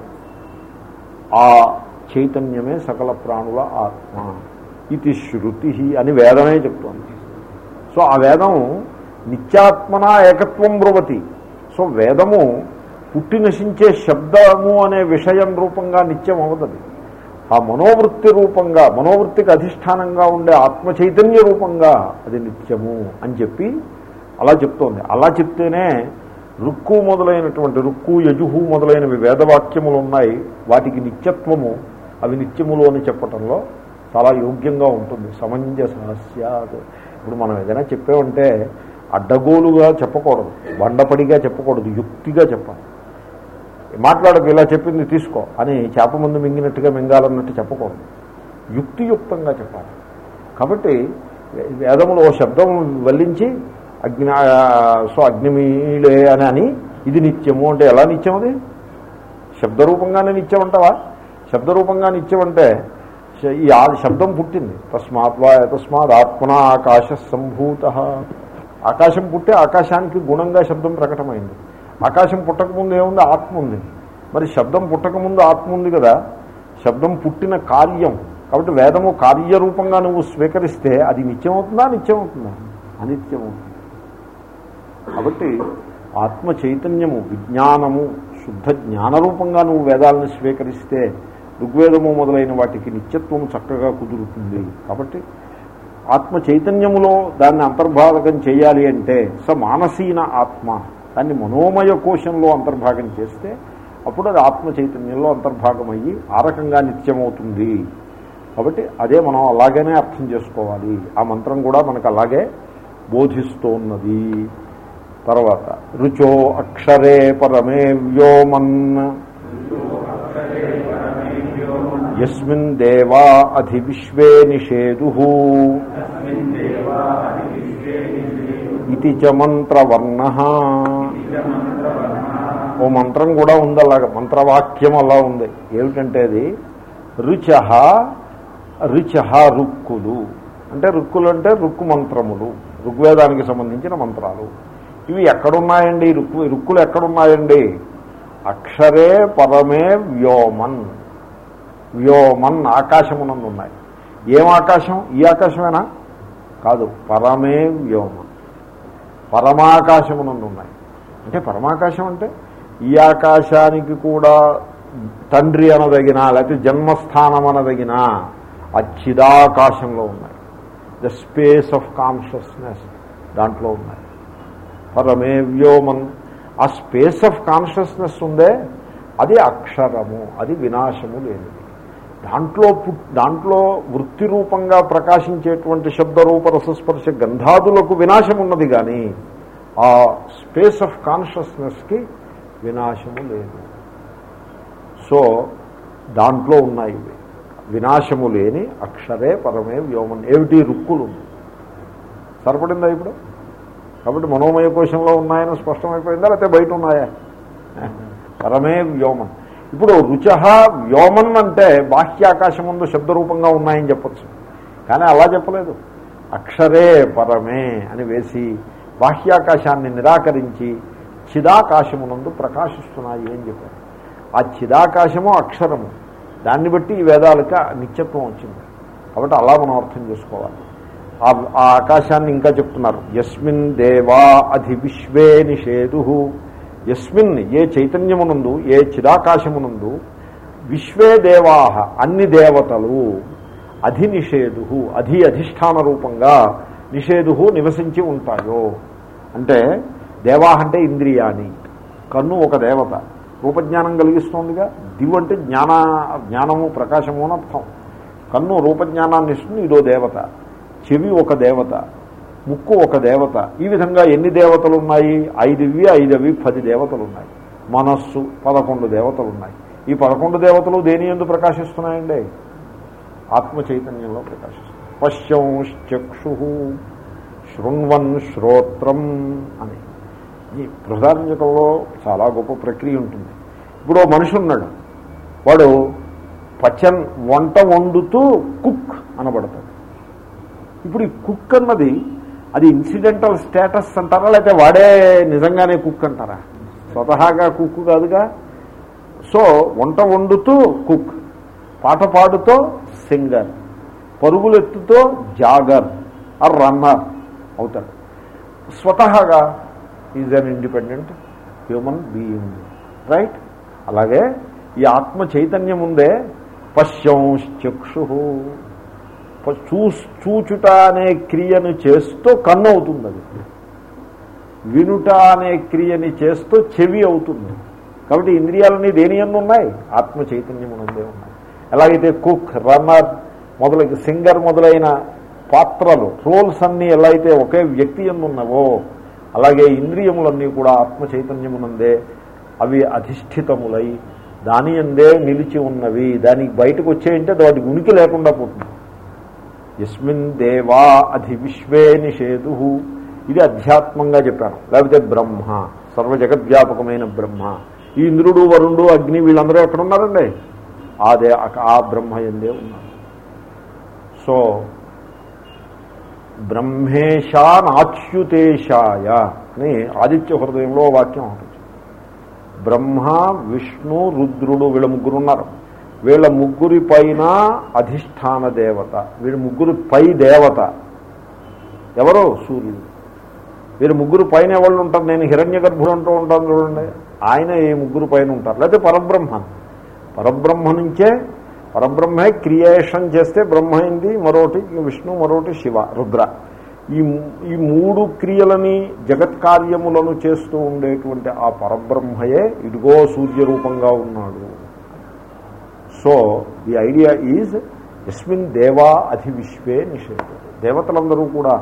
ఆ చైతన్యమే సకల ప్రాణుల ఆత్మ. ఇది శృతి అని వేదమే చెప్తోంది. సో ఆ వేదం నిత్యాత్మన ఏకత్వం బ్రువతి. సో వేదము పుట్టి నశించే శబ్దము అనే విషయం రూపంగా నిత్యం అవదది ఆ మనోవృత్తి రూపంగా మనోవృత్తికి అధిష్టానంగా ఉండే ఆత్మ చైతన్య రూపంగా అది నిత్యము అని చెప్పి అలా చెప్తోంది. అలా చెప్తేనే రుక్కు మొదలైనటువంటి రుక్కు యజుహు మొదలైనవి వేదవాక్యములు ఉన్నాయి. వాటికి నిత్యత్వము అవి నిత్యములు అని చెప్పటంలో చాలా యోగ్యంగా ఉంటుంది. సమంజసాస్యాత్. ఇప్పుడు మనం ఏదైనా చెప్పామంటే అడ్డగోలుగా చెప్పకూడదు బండపడిగా చెప్పకూడదు యుక్తిగా చెప్పాలి. మాట్లాడకు ఇలా చెప్పింది తీసుకో అని చేప ముందు మింగినట్టుగా మింగాలన్నట్టు చెప్పకూడదు. యుక్తియుక్తంగా చెప్పాలి. కాబట్టి వేదములు ఓ శబ్దం వల్లించి అగ్ని సో అగ్నిమీలే అని అని ఇది నిత్యము అంటే ఎలా నిత్యం అది? శబ్దరూపంగానే నిత్యం అంటావా? శబ్దరూపంగా నిత్యం అంటే ఈ ఆ శబ్దం పుట్టింది. తస్మాత్ వా తస్మాత్ ఆత్మన ఆకాశ సంభూత. ఆకాశం పుట్టే ఆకాశానికి గుణంగా శబ్దం ప్రకటమైంది. ఆకాశం పుట్టకముందు ఏముంది? ఆత్మ ఉంది. మరి శబ్దం పుట్టకముందు ఆత్మ ఉంది కదా? శబ్దం పుట్టిన కార్యం. కాబట్టి వేదము కార్యరూపంగా నువ్వు స్వీకరిస్తే అది నిత్యమవుతుందా? నిత్యమవుతుందా? అనిత్యమవుతుంది. కాబట్టి ఆత్మ చైతన్యము విజ్ఞానము శుద్ధ జ్ఞానరూపంగా నువ్వు వేదాలను స్వీకరిస్తే ఋగ్వేదము మొదలైన వాటికి నిత్యత్వము చక్కగా కుదురుతుంది. కాబట్టి ఆత్మ చైతన్యములో దాన్ని అంతర్భాగం చేయాలి అంటే స మానసీన ఆత్మ. దాన్ని మనోమయ కోశంలో అంతర్భాగం చేస్తే అప్పుడు అది ఆత్మ చైతన్యంలో అంతర్భాగమయ్యి ఆ రకంగా నిత్యమవుతుంది. కాబట్టి అదే మనం అలాగనే అర్థం చేసుకోవాలి. ఆ మంత్రం కూడా మనకు అలాగే బోధిస్తోన్నది. తర్వాత రుచో అక్షరే పరమే వ్యోమన్. యస్మిన్ దేవా అధి విశ్వే నిషేదు ఇది చ మంత్రవర్ణ. ఓ మంత్రం కూడా ఉంది అలాగా మంత్రవాక్యం అలా ఉంది. ఏమిటంటే అది రుచ రుచ రుక్కులు. అంటే రుక్కులు అంటే రుక్కు మంత్రములు ఋగ్వేదానికి సంబంధించిన మంత్రాలు. ఇవి ఎక్కడున్నాయండి? రుక్కు రుక్కులు ఎక్కడున్నాయండి? అక్షరే పరమే వ్యోమన్. వ్యోమన్ ఆకాశమునందు ఉన్నాయి ఏం ఆకాశం? ఈ ఆకాశమేనా? కాదు పరమే వ్యోమ పరమాకాశమునందు ఉన్నాయి. అంటే పరమాకాశం అంటే ఈ ఆకాశానికి కూడా తండ్రి అనదగిన లేకపోతే జన్మస్థానం అనదగిన అచ్చిదాకాశంలో చిదాకాశంలో ఉన్నాయి. ద స్పేస్ ఆఫ్ కాన్షియస్నెస్ దాంట్లో ఉన్నాయి. పరమే వ్యోమన్ ఆ స్పేస్ ఆఫ్ కాన్షియస్నెస్ ఉందే అది అక్షరము అది వినాశము లేనిది. దాంట్లో పుట్ దాంట్లో వృత్తి రూపంగా ప్రకాశించేటువంటి శబ్దరూప రసస్పర్శ గంధాదులకు వినాశం ఉన్నది కానీ ఆ స్పేస్ ఆఫ్ కాన్షియస్నెస్కి వినాశము లేదు. సో దాంట్లో ఉన్నాయి ఇవి. వినాశము లేని అక్షరే పరమే వ్యోమం. ఏమిటి? రుక్కులు సరిపడిందా ఇప్పుడు? కాబట్టి మనోమయ కోశంలో ఉన్నాయని స్పష్టమైపోయిందా? లేకపోతే బయట ఉన్నాయా? పరమే వ్యోమం. ఇప్పుడు రుచ వ్యోమన్ అంటే బాహ్యాకాశం ముందు శబ్దరూపంగా ఉన్నాయని చెప్పచ్చు. కానీ అలా చెప్పలేదు. అక్షరే పరమే అని వేసి బాహ్యాకాశాన్ని నిరాకరించి చిదాకాశమునందు ప్రకాశిస్తున్నాయి అని చెప్పారు. ఆ చిదాకాశము అక్షరము. దాన్ని బట్టి ఈ వేదాలకు నిత్యత్వం వచ్చింది. కాబట్టి అలా మనం అర్థం చేసుకోవాలి. ఆ ఆకాశాన్ని ఇంకా చెప్తున్నారు. యస్మిన్ దేవా అధి విశ్వే నిషేదు యస్మిన్ ఏ చైతన్యమునందు ఏ చిరాకాశమునందు విశ్వే దేవాహ అన్ని దేవతలు అధి నిషేధు అధి అధిష్టాన రూపంగా నిషేధు నివసించి ఉంటాయో. అంటే దేవా అంటే ఇంద్రియాని కన్ను ఒక దేవత. రూపజ్ఞానం కలిగిస్తోందిగా? దివు అంటే జ్ఞాన జ్ఞానము ప్రకాశము అని అర్థం. కన్ను రూపజ్ఞానాన్ని ఇస్తుంది ఇదో దేవత. చెవి ఒక దేవత. ముక్కు ఒక దేవత. ఈ విధంగా ఎన్ని దేవతలు ఉన్నాయి ఐదువి ఐదవి పది దేవతలు ఉన్నాయి మనస్సు పదకొండు దేవతలు ఉన్నాయి ఈ పదకొండు దేవతలు దేని ఎందు ప్రకాశిస్తున్నాయండి? ఆత్మ చైతన్యంలో ప్రకాశిస్తున్నాయి. పశ్యంశ్చక్షు శృణ్వన్ శ్రోత్రం అని. ఈ బృహదారంజకంలో చాలా గొప్ప ప్రక్రియ ఉంటుంది. ఇప్పుడు మనిషి ఉన్నాడు. వాడు పచ్చన్ వంట వండుతూ కుక్ అనబడతాడు. ఇప్పుడు ఈ కుక్ అన్నది అది ఇన్సిడెంటల్ స్టేటస్ అంటారా? లేకపోతే వాడే నిజంగానే కుక్ అంటారా? స్వతహాగా కుక్ కాదుగా. సో వంట వండుతూ కుక్ పాట పాడుతో సింగర్ పరుగులెత్తుతో జాగర్ ఆర్ రన్నర్ అవుతాడు స్వతహాగా is an independent human being right అలాగే ఈ ఆత్మ చైతన్యం ఉందే పశ్యంశ్చక్షు చూచుట అనే క్రియను చేస్తూ కన్ను అవుతుంది అది వినుట అనే క్రియని చేస్తూ చెవి అవుతుంది కాబట్టి ఇంద్రియాలన్నీ దేని ఎందు ఉన్నాయి? ఆత్మ చైతన్యం ఉందే ఉన్నాయి. ఎలాగైతే కుక్ రన్నర్ మొదలైన సింగర్ మొదలైన పాత్రలు రోల్స్ అన్నీ ఎలా అయితే ఒకే వ్యక్తి ఎందున్నవో అలాగే ఇంద్రియములన్నీ కూడా ఆత్మ చైతన్యమునందే అవి అధిష్ఠితములై దాని అందే నిలిచి ఉన్నవి. దానికి బయటకు వచ్చేయంటే వాటి ఉనికి లేకుండా పోతుంది. యస్మిన్ దేవా అధి విశ్వే నిషేదు ఇది అధ్యాత్మంగా చెప్పాను. లేకపోతే బ్రహ్మ సర్వ జగద్వ్యాపకమైన బ్రహ్మ. ఈ ఇంద్రుడు వరుణుడు అగ్ని వీళ్ళందరూ ఎక్కడున్నారండి అదే ఆ బ్రహ్మ ఎందే ఉన్నారు. సో బ్రహ్మేశానాచ్యుతేశాయ అని ఆదిత్య హృదయంలో వాక్యం ఉంటుంది బ్రహ్మ విష్ణు రుద్రుడు వీళ్ళ ముగ్గురు ఉన్నారు. వీళ్ళ ముగ్గురి పైన అధిష్టాన దేవత. వీళ్ళ ముగ్గురు పై దేవత. ఎవరో? సూర్యుడు. వీరు ముగ్గురు పైన ఎవరు ఉంటారు? నేను హిరణ్య గర్భుడు అంటూ ఉంటాను చూడండి. ఆయన ఈ ముగ్గురు పైన ఉంటారు. లేకపోతే పరబ్రహ్మ. పరబ్రహ్మ నుంచే పరబ్రహ్మే క్రియేషన్ చేస్తే బ్రహ్మ అయింది మరోటి విష్ణు మరోటి శివ రుద్ర. ఈ ఈ మూడు క్రియలని జగత్ కార్యములను చేస్తూ ఉండేటువంటి ఆ పరబ్రహ్మయే ఇదిగో సూర్యరూపంగా ఉన్నాడు. సో ది ఐడియా ఈజ్ ఎస్మిన్ దేవా అధి విశ్వే నిషేధ. దేవతలందరూ కూడా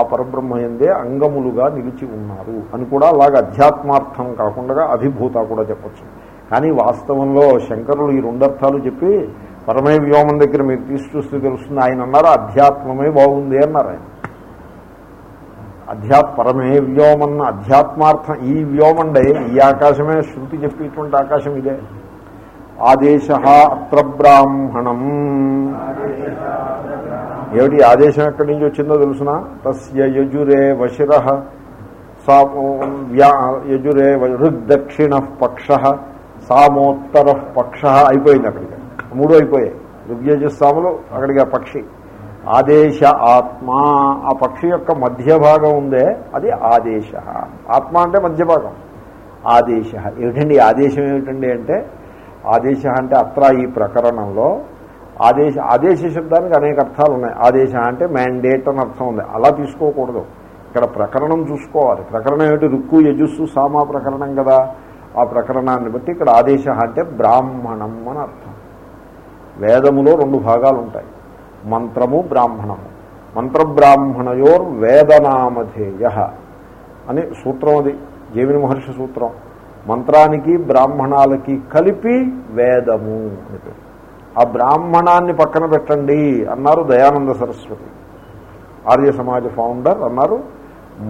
ఆ పరబ్రహ్మయందే అంగములుగా నిలిచి ఉన్నారు అని కూడా అలాగ అధ్యాత్మార్థం కాకుండా అధిభూత కూడా చెప్పచ్చు. కానీ వాస్తవంలో శంకరులు ఈ రెండు అర్థాలు చెప్పి పరమే వ్యోమం దగ్గర మీరు తీసి చూస్తే తెలుస్తుంది ఆయన అన్నారు అధ్యాత్మమే బాగుంది అన్నారు ఆయన. అధ్యాత్ పరమే వ్యోమన్న అధ్యాత్మార్థం ఈ వ్యోమండే ఈ ఆకాశమే శృతి చెప్పేటువంటి ఆకాశం ఇదే. ఆదేశ అత్ర బ్రాహ్మణం. ఏమిటి ఆదేశం ఎక్కడి నుంచి వచ్చిందో తెలుసిన? తస్య యజురే వశిర. యజురే ఋగ్దక్షిణ పక్ష. సామోత్తర పక్ష. అయిపోయింది అక్కడికి. మూడు అయిపోయాయి. ఋగ్యజస్సాములు అక్కడికి ఆ పక్షి. ఆదేశ ఆత్మ. ఆ పక్షి యొక్క మధ్య భాగం ఉందే అది ఆదేశ. ఆత్మ అంటే మధ్య భాగం ఆదేశ. ఏమిటండి ఆదేశం ఏమిటండి అంటే ఆదేశ అంటే అత్ర ఈ ప్రకరణంలో ఆదేశ ఆదేశ శబ్దానికి అనేక అర్థాలు ఉన్నాయి. ఆదేశ అంటే మ్యాండేట్ అని అర్థం ఉంది. అలా తీసుకోకూడదు. ఇక్కడ ప్రకరణం చూసుకోవాలి. ప్రకరణం ఏమిటి? రుక్కు యజుస్సు సామా ప్రకరణం కదా. ఆ ప్రకరణాన్ని బట్టి ఇక్కడ ఆదేశ అంటే బ్రాహ్మణం అని అర్థం. వేదములో రెండు భాగాలు ఉంటాయి మంత్రము బ్రాహ్మణము. మంత్రబ్రాహ్మణయోర్ వేదనామధేయ అని సూత్రం అది. జీవిని మహర్షి సూత్రం. మంత్రానికి బ్రాహ్మణాలకి కలిపి వేదము అని ఆ బ్రాహ్మణాన్ని పక్కన పెట్టండి అన్నారు దయానంద సరస్వతి. ఆర్య సమాజ ఫౌండర్ అన్నారు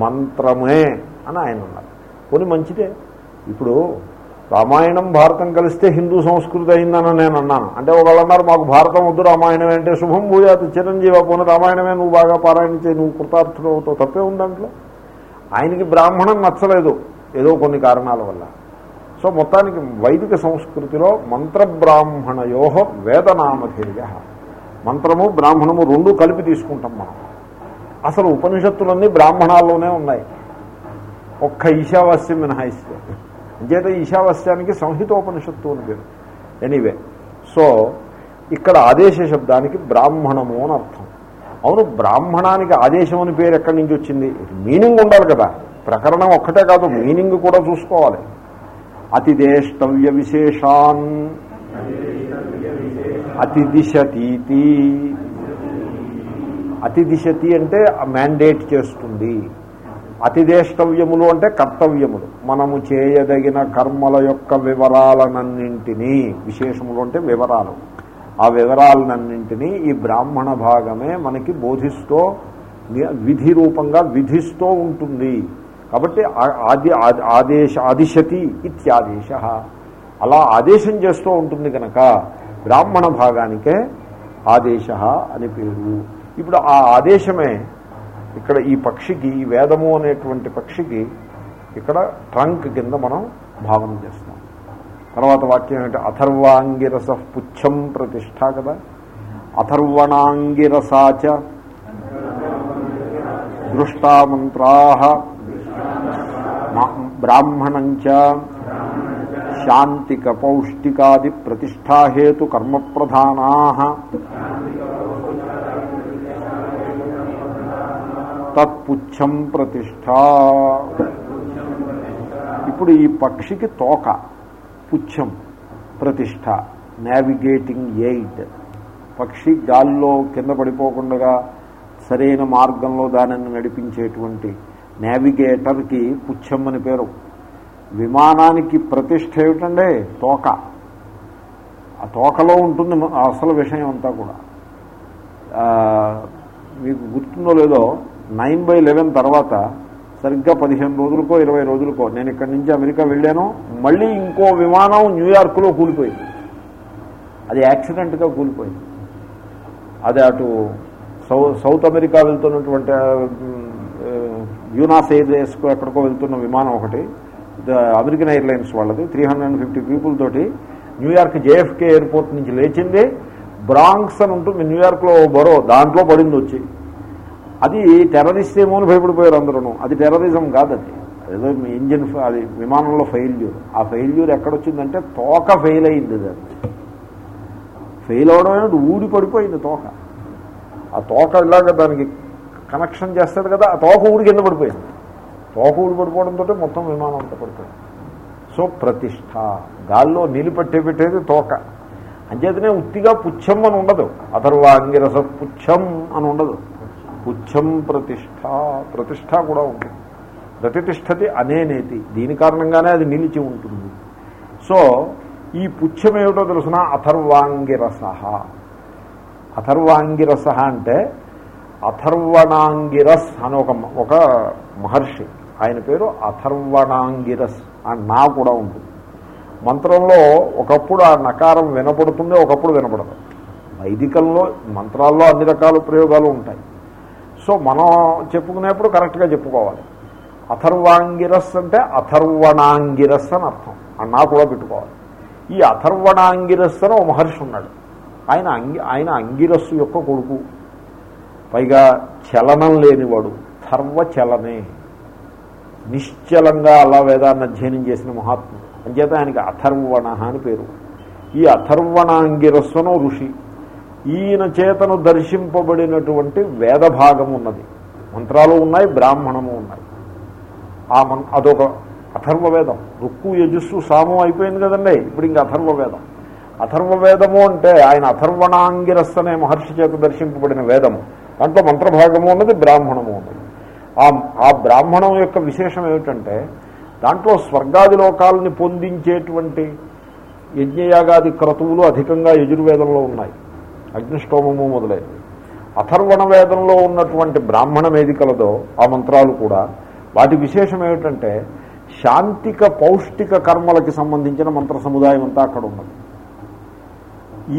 మంత్రమే అని ఆయన అన్నారు. కొన్ని మంచిదే. ఇప్పుడు రామాయణం భారతం కలిస్తే హిందూ సంస్కృతి అయిందని నేను అన్నాను. అంటే ఒకళ్ళు అన్నారు మాకు భారతం వద్దు రామాయణం అంటే శుభం భూయాతి చిరంజీవి పోను రామాయణమే నువ్వు బాగా పారాయణించే నువ్వు కృతార్థుడు అవుతావు తప్పే ఉంది దాంట్లో ఆయనకి బ్రాహ్మణం నచ్చలేదు ఏదో కొన్ని కారణాల వల్ల. సో మొత్తానికి వైదిక సంస్కృతిలో మంత్రబ్రాహ్మణయో వేదనామధేయ. మంత్రము బ్రాహ్మణము రెండు కలిపి తీసుకుంటాం మనం. అసలు ఉపనిషత్తులన్నీ బ్రాహ్మణాల్లోనే ఉన్నాయి. ఒక్క ఈశావాస్యం మినహాయిస్తే. అంచేత ఈశావాస్యానికి సంహితోపనిషత్తు అని పేరు. ఎనీవే. సో ఇక్కడ ఆదేశ శబ్దానికి బ్రాహ్మణము అని అర్థం. అవును బ్రాహ్మణానికి ఆదేశం అని పేరు ఎక్కడి నుంచి వచ్చింది? మీనింగ్ ఉండాలి కదా. ప్రకరణం ఒక్కటే కాదు మీనింగ్ కూడా చూసుకోవాలి. అతిదేష్టవ్య విశేషాన్ అతిదిశతీతి. అతిదిశతి అంటే మ్యాండేట్ చేస్తుంది. అతిదేష్టవ్యములు అంటే కర్తవ్యములు. మనము చేయదగిన కర్మల యొక్క వివరాలనన్నింటినీ విశేషములు అంటే వివరాలు. ఆ వివరాలనన్నింటినీ ఈ బ్రాహ్మణ భాగమే మనకి బోధిస్తూ విధి రూపంగా విధిస్తూ ఉంటుంది. కాబట్టి ఆది ఆదేశ ఆదిశతి ఇత్యాదేశ. అలా ఆదేశం చేస్తూ ఉంటుంది కనుక బ్రాహ్మణ భాగానికే ఆదేశ అని పేరు. ఇప్పుడు ఆ ఆదేశమే ఇక్కడ ఈ పక్షికి ఈ వేదము అనేటువంటి పక్షికి ఇక్కడ ట్రంక్ కింద మనం భావన చేస్తాం. తర్వాత వాక్యం ఏంటంటే అథర్వాంగిరస పుచ్చం ప్రతిష్ట కదా? అథర్వణాంగిరసాచ దృష్టామంత్రా బ్రాహ్మణంచ శాంతిక పౌష్టికాది ప్రతిష్టాహేతు కర్మ ప్రధానా తత్పుచ్చం ప్రతిష్ట ఇప్పుడు ఈ పక్షికి తోక పుచ్చం ప్రతిష్ట నావిగేటింగ్ ఎయిడ్ పక్షి గాల్లో కింద పడిపోకుండా సరైన మార్గంలో దానిని నడిపించేటువంటి నావిగేటర్కి పుచ్చం అని పేరు. విమానానికి ప్రతిష్ట ఏమిటంటే తోక. ఆ తోకలో ఉంటుంది అసలు విషయం అంతా కూడా. మీకు గుర్తుందో లేదో నైన్ బై లెవెన్ తర్వాత సరిగ్గా పదిహేను రోజులకో ఇరవై రోజులకో నేను ఇక్కడి నుంచి అమెరికా వెళ్ళాను మళ్ళీ ఇంకో విమానం న్యూయార్క్లో కూలిపోయింది. అది యాక్సిడెంట్గా కూలిపోయింది. అది అటు సౌ సౌత్ అమెరికా వెళ్తున్నటువంటి యూనాస్ ఎయిర్వేస్కు ఎక్కడికో వెళ్తున్న విమానం ఒకటి అమెరికన్ ఎయిర్లైన్స్ వాళ్ళది three hundred and fifty people తోటి న్యూయార్క్ జేఎఫ్కే ఎయిర్పోర్ట్ నుంచి లేచింది. బ్రాంక్స్ అని ఉంటుంది న్యూయార్క్లో బరో దాంట్లో పడింది వచ్చి. అది టెర్రరిస్ట్ ఏమో అని భయపడిపోయారు అందరూ అది టెర్రరిజం కాదు అది ఏదో ఇంజిన్ అది విమానంలో ఫెయిల్యూర్ ఆ ఫెయిల్యూర్ ఎక్కడొచ్చిందంటే తోక ఫెయిల్ అయింది అది. ఫెయిల్ అవడం ఏమిటి ఊడి పడిపోయింది తోక. ఆ తోక ఇలాగ దానికి కనెక్షన్ చేస్తాడు కదా ఆ తోక ఊడి కింద పడిపోయింది? తోక ఊడి పడిపోవడంతో మొత్తం విమానం అంతా పడిపోయింది. సో ప్రతిష్ట. గాల్లో నీళ్ళు పట్టే పెట్టేది తోక. అంచేతనే ఉత్తిగా పుచ్చం అని ఉండదు. అథర్వాంగిరస పుచ్చం అని ఉండదు. పుచ్చం ప్రతిష్ట. ప్రతిష్ట కూడా ఉంటుంది. ప్రతిష్టతి అనేనేతి. దీని కారణంగానే అది నిలిచి ఉంటుంది. సో ఈ పుచ్చం ఏమిటో తెలుసిన? అథర్వాంగిరస. అథర్వాంగిరస అంటే అథర్వణాంగిరస్ అని ఒక ఒక మహర్షి ఆయన పేరు అథర్వణాంగిరస్ ఆ నా కూడా ఉంటుంది. మంత్రంలో ఒకప్పుడు ఆ నకారం వినపడుతుంది ఒకప్పుడు వినపడదు. వైదికంలో మంత్రాల్లో అన్ని రకాల ప్రయోగాలు ఉంటాయి. సో మనం చెప్పుకునేప్పుడు కరెక్ట్గా చెప్పుకోవాలి. అథర్వాంగిరస్ అంటే అథర్వణాంగిరస్ అని అర్థం. అని నా కూడా పెట్టుకోవాలి. ఈ అథర్వణాంగిరస్ అని ఒక మహర్షి ఉన్నాడు. ఆయన అంగి ఆయన అంగిరస్సు యొక్క కొడుకు. పైగా చలనం లేనివాడు థర్వచలనే నిశ్చలంగా అలా వేదాన్ని అధ్యయనం చేసిన మహాత్ముడు. అంచేత ఆయనకి అథర్వణ అని పేరు. ఈ అథర్వణాంగిరస్వను ఋషి. ఈయన చేతను దర్శింపబడినటువంటి వేద భాగం ఉన్నది. మంత్రాలు ఉన్నాయి బ్రాహ్మణము ఉన్నాయి. ఆ మన్ అదొక అథర్వవేదం. రుక్కు యజస్సు సాము అయిపోయింది కదండి ఇప్పుడు ఇంకా అథర్వవేదం. అథర్వవేదము అంటే ఆయన అథర్వణాంగిరస్ అనే మహర్షి చేత దర్శింపబడిన వేదము. దాంట్లో మంత్రభాగము ఉన్నది బ్రాహ్మణము ఉన్నది. ఆ ఆ బ్రాహ్మణం యొక్క విశేషం ఏమిటంటే దాంట్లో స్వర్గాది లోకాలని పొందించేటువంటి యజ్ఞయాగాది క్రతువులు అధికంగా యజుర్వేదంలో ఉన్నాయి. అగ్నిష్టోమము మొదలైనవి. అథర్వణ వేదంలో ఉన్నటువంటి బ్రాహ్మణ కలదో ఆ మంత్రాలు కూడా వాటి విశేషం ఏమిటంటే శాంతిక పౌష్టిక కర్మలకి సంబంధించిన మంత్ర సముదాయం అంతా అక్కడ ఉన్నది.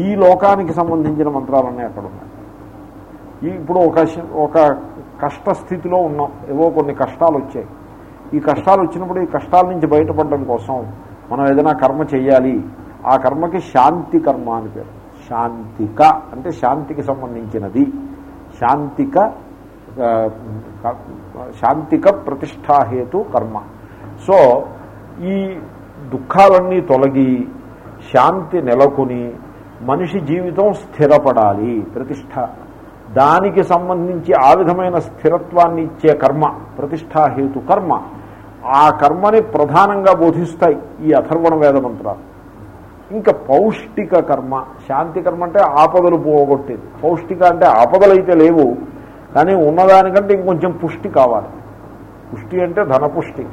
ఈ లోకానికి సంబంధించిన మంత్రాలన్నీ అక్కడ ఉన్నాయి. ఈ ఇప్పుడు ఒక ఒక కష్ట స్థితిలో ఉన్నాం. ఏవో కొన్ని కష్టాలు వచ్చాయి ఈ కష్టాలు వచ్చినప్పుడు ఈ కష్టాల నుంచి బయటపడడం కోసం మనం ఏదైనా కర్మ చేయాలి ఆ కర్మకి శాంతి కర్మ అని పేరు. శాంతిక అంటే శాంతికి సంబంధించినది. శాంతిక శాంతిక ప్రతిష్టాహేతు కర్మ. సో ఈ దుఃఖాలన్నీ తొలగి శాంతి నెలకొని మనిషి జీవితం స్థిరపడాలి. ప్రతిష్ట దానికి సంబంధించి ఆ విధమైన స్థిరత్వాన్ని ఇచ్చే కర్మ ప్రతిష్టాహేతు కర్మ ఆ కర్మని ప్రధానంగా బోధిస్తాయి ఈ అథర్వణ వేద మంత్రాలు. ఇంకా పౌష్టిక కర్మ శాంతి కర్మ అంటే ఆపదలు పోగొట్టేది. పౌష్టిక అంటే ఆపదలు అయితే లేవు కానీ ఉన్నదానికంటే ఇంకొంచెం పుష్టి కావాలి. పుష్టి అంటే ధనపుష్టి.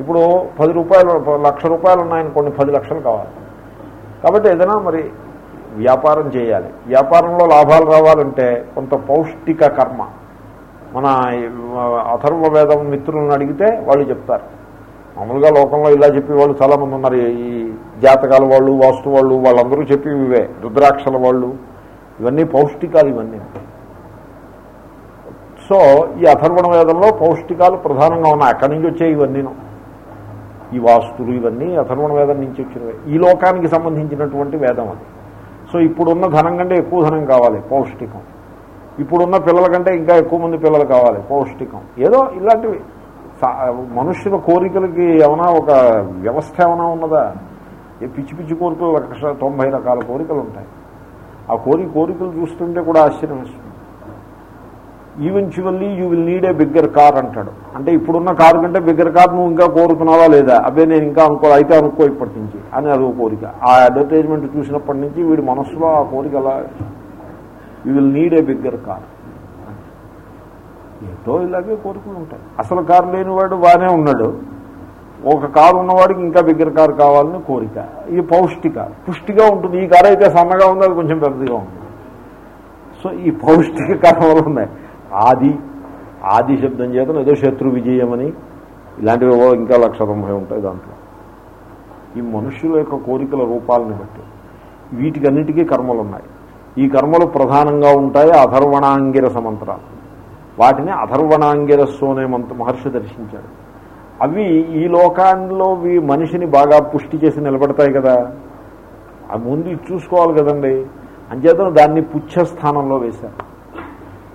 ఇప్పుడు పది రూపాయలు లక్ష రూపాయలు ఉన్నాయనుకోండి పది లక్షలు కావాలి. కాబట్టి ఏదైనా మరి వ్యాపారం చేయాలి. వ్యాపారంలో లాభాలు రావాలంటే కొంత పౌష్టిక కర్మ. మన అథర్వ వేదం మిత్రులను అడిగితే వాళ్ళు చెప్తారు. మామూలుగా లోకంలో ఇలా చెప్పి వాళ్ళు చాలామంది ఉన్నారు. ఈ జాతకాల వాళ్ళు వాస్తు వాళ్ళు వాళ్ళందరూ చెప్పి ఇవే రుద్రాక్షల వాళ్ళు. ఇవన్నీ పౌష్టికాలు ఇవన్నీ. సో ఈ అథర్వణ వేదంలో పౌష్టికాలు ప్రధానంగా ఉన్నాయి. అక్కడి నుంచి వచ్చే ఇవన్నీను. ఈ వాస్తులు ఇవన్నీ అథర్వణ వేదం నుంచి వచ్చినవి. ఈ లోకానికి సంబంధించినటువంటి వేదం అది. సో ఇప్పుడున్న ధనం కంటే ఎక్కువ ధనం కావాలి పౌష్టికం. ఇప్పుడున్న పిల్లల కంటే ఇంకా ఎక్కువ మంది పిల్లలు కావాలి పౌష్టికం. ఏదో ఇలాంటివి. సా- మనుష్యుల కోరికలకి ఏమైనా ఒక వ్యవస్థ ఏమైనా ఉన్నదా? ఏ పిచ్చి పిచ్చి కోరికలు లక్ష తొంభై రకాల కోరికలు ఉంటాయి. ఆ కోరి కోరికలు చూస్తుంటే కూడా ఆశ్చర్యమేస్తుంది eventually you will need a bigger car అంటాడు. అంటే ఇప్పుడున్న కారు కంటే బిగ్గర్ కార్ నువ్వు ఇంకా కోరుతున్నావా లేదా? అబ్బే నేను ఇంకా అనుకో అయితే అనుకో ఇప్పటి నుంచి అని అదో కోరిక. ఆ అడ్వర్టైజ్మెంట్ చూసినప్పటి నుంచి వీడి మనస్సులో ఆ కోరిక అలా you will need a bigger car ఏదో ఇలాగే కోరికలు ఉంటాయి అసలు కారు లేనివాడు బాగానే ఉన్నాడు. ఒక కారు ఉన్నవాడికి ఇంకా బిగ్గర్ కారు కావాలని కోరిక. ఇది పౌష్టిక. పుష్టిగా ఉంటుంది. ఈ కారు అయితే సన్నగా ఉంది అది కొంచెం పెద్దగా ఉంది. సో ఈ పౌష్టిక కారణాలు ఉన్నాయి. ఆది ఆది శబ్దం చేత ఏదో శత్రు విజయమని ఇలాంటివి ఏవో ఇంకా లక్ష తొంభై ఉంటాయి దాంట్లో. ఈ మనుషుల యొక్క కోరికల రూపాలని బట్టి వీటికన్నిటికీ కర్మలు ఉన్నాయి ఈ కర్మలు ప్రధానంగా ఉంటాయి అధర్వణాంగిరస మంత్రాలు వాటిని అధర్వణాంగిరస్సు అనే మంత్ర మహర్షి దర్శించాడు. అవి ఈ లోకాల్లో ఈ మనిషిని బాగా పుష్టి చేసి నిలబడతాయి కదా. ముందు చూసుకోవాలి కదండి. అంచేతను దాన్ని పుచ్చ స్థానంలో వేశారు.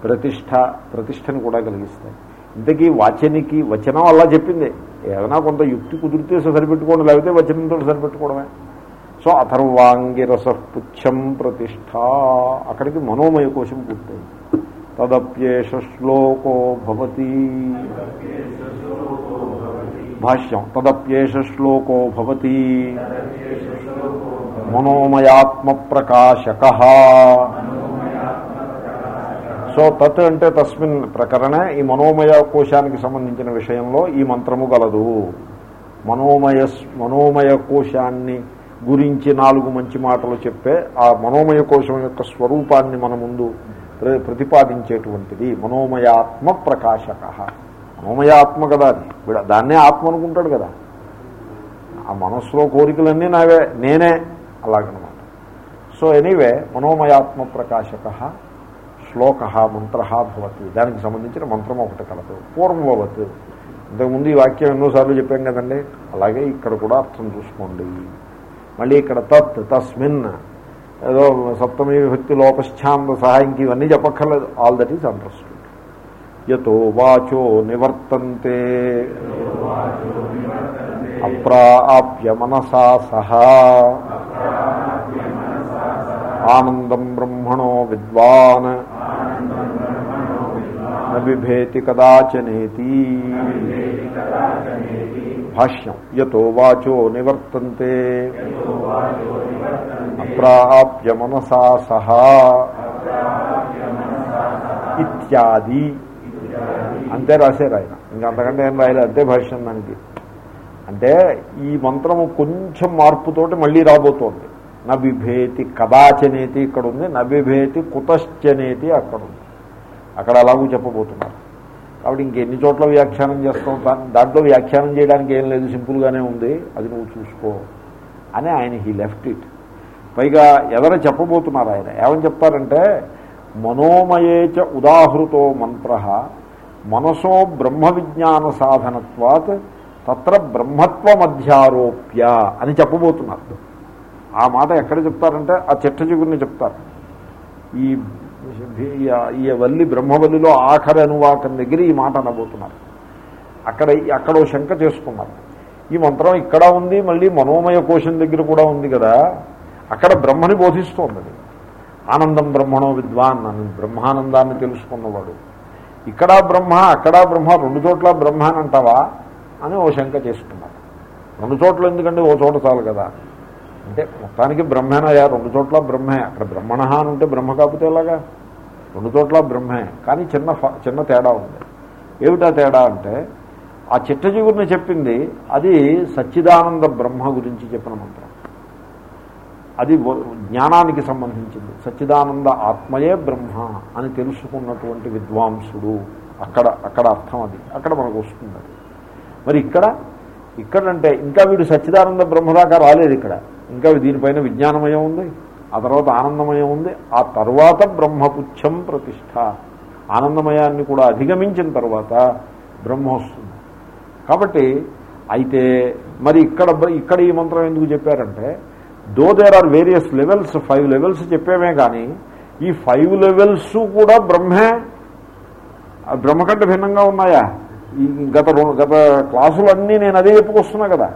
ప్రతిష్ట ప్రతిష్టను కూడా కలిగిస్తాయి. ఇంతకీ వాచనికి వచనం అలా చెప్పింది. ఏదైనా కొంత యుక్తి కుదిరితే సరిపెట్టుకోండి లేకపోతే వచనంతో సరిపెట్టుకోవడమే. సో అథర్వాంగిరస పుచ్చం ప్రతిష్ట. అక్కడికి మనోమయ కోశం పూర్తయింది. తదప్యేష శ్లోకో భవతి. భాష్యం. తదప్యేష శ్లోకో భవతి. మనోమయాత్మ ప్రకాశక సో తత్ అంటే తస్మిన్ ప్రకరణే. ఈ మనోమయ కోశానికి సంబంధించిన విషయంలో ఈ మంత్రము గలదు. మనోమయ మనోమయ కోశాన్ని గురించి నాలుగు మంచి మాటలు చెప్పే ఆ మనోమయ కోశం యొక్క స్వరూపాన్ని మన ముందు ప్రతిపాదించేటువంటిది. మనోమయాత్మ ప్రకాశక. మనోమయాత్మ కదా అది. దాన్నే ఆత్మ అనుకుంటాడు కదా. ఆ మనస్సులో కోరికలన్నీ నావే. నేనే. అలాగనమాట. సో ఎనీవే మనోమయాత్మ ప్రకాశక. శ్లోక మంత్ర భవతి. దానికి సంబంధించిన మంత్రం ఒకటి కలదు. పూర్వవత్. ఇంతకుముందు ఈ వాక్యం ఎన్నోసార్లు చెప్పాం కదండి. అలాగే ఇక్కడ కూడా అర్థం చూసుకోండి. మళ్ళీ ఇక్కడ తత్ తస్మిన్ ఏదో సప్తమి విభక్తి లోపశ్చాంద సహాయంకి ఇవన్నీ చెప్పక్కర్లేదు. All that is understood. యతో వాచో నివర్తంతే. అప్రాప్య మనసా సహా. ఆనందం బ్రహ్మణో విద్వాన్. నబిభేతి కదాచనేతి భాష్యం యతో వాచో నివర్తంతే అప్రాప్య మనసా సహా ఇత్యాది అంతే రాశారు ఆయన. ఇంకా అంతకంటే ఏం రాయలేదు. అంతే భాష్యం దానికి. అంటే ఈ మంత్రము కొంచెం మార్పుతోటి మళ్ళీ రాబోతోంది. నబిభేతి కదాచనేతి ఇక్కడ ఉంది నబిభేతి కుతశ్చనేతి అక్కడ ఉంది అక్కడ అలాగూ చెప్పబోతున్నారు. కాబట్టి ఇంకెన్ని చోట్ల వ్యాఖ్యానం చేస్తాం దాంట్లో వ్యాఖ్యానం చేయడానికి ఏం లేదు సింపుల్గానే ఉంది. అది నువ్వు చూసుకో అని ఆయన హీ లెఫ్ట్ ఇట్ పైగా ఎవరు చెప్పబోతున్నారు ఆయన? ఏమని చెప్తారంటే మనోమయేచ ఉదాహృతో మంత్ర మనసో బ్రహ్మ విజ్ఞాన సాధనత్వాత్ తత్ర బ్రహ్మత్వమధ్యారోప్య అని చెప్పబోతున్నారు. ఆ మాట ఎక్కడ చెప్తారంటే ఆ చెట్ట చిగురిని చెప్తారు. ఈ ఈ వల్లి బ్రహ్మవల్లిలో ఆఖరి అనువాకం దగ్గర ఈ మాట అనబోతున్నారు. అక్కడ అక్కడ ఓ శంక చేసుకున్నారు. ఈ మంత్రం ఇక్కడ ఉంది మళ్ళీ మనోమయ కోశం దగ్గర కూడా ఉంది కదా. అక్కడ బ్రహ్మని బోధిస్తోంది. ఆనందం బ్రహ్మణో విద్వాన్ అని బ్రహ్మానందాన్ని తెలుసుకున్నవాడు. ఇక్కడ బ్రహ్మ అక్కడ బ్రహ్మ రెండు చోట్ల బ్రహ్మ అని అంటావా? అని ఓ శంక చేసుకున్నారు. రెండు చోట్ల ఎందుకంటే ఓ చోట చాలు కదా. అంటే మొత్తానికి బ్రహ్మేనయా రెండు చోట్ల బ్రహ్మే. అక్కడ బ్రహ్మణ అని ఉంటే బ్రహ్మ కాకపోతే ఎలాగా? రెండు చోట్ల బ్రహ్మే. కానీ చిన్న చిన్న తేడా ఉంది. ఏమిటా తేడా అంటే ఆ చిట్ట చిగురిని చెప్పింది అది సచ్చిదానంద బ్రహ్మ గురించి చెప్పిన మంత్రం. అది జ్ఞానానికి సంబంధించింది. సచ్చిదానంద ఆత్మయే బ్రహ్మ అని తెలుసుకున్నటువంటి విద్వాంసుడు. అక్కడ అక్కడ అర్థం అది. అక్కడ మనకు వస్తుంది అది. మరి ఇక్కడ ఇక్కడంటే ఇంకా వీడు సచ్చిదానంద బ్రహ్మదాకా రాలేదు ఇక్కడ. ఇంకా దీనిపైన విజ్ఞానమయం ఉంది ఆ తర్వాత ఆనందమయం ఉంది ఆ తర్వాత బ్రహ్మపుచ్చం ప్రతిష్ట. ఆనందమయాన్ని కూడా అధిగమించిన తర్వాత బ్రహ్మ వస్తుంది. కాబట్టి అయితే మరి ఇక్కడ ఇక్కడ ఈ మంత్రం ఎందుకు చెప్పారంటే though there are various levels five levels చెప్పేమే కానీ ఈ ఫైవ్ లెవెల్స్ కూడా బ్రహ్మే ఆ బ్రహ్మ కంటే భిన్నంగా ఉన్నాయా? గత గత క్లాసులన్నీ నేను అదే చెప్పుకొస్తున్నా కదా.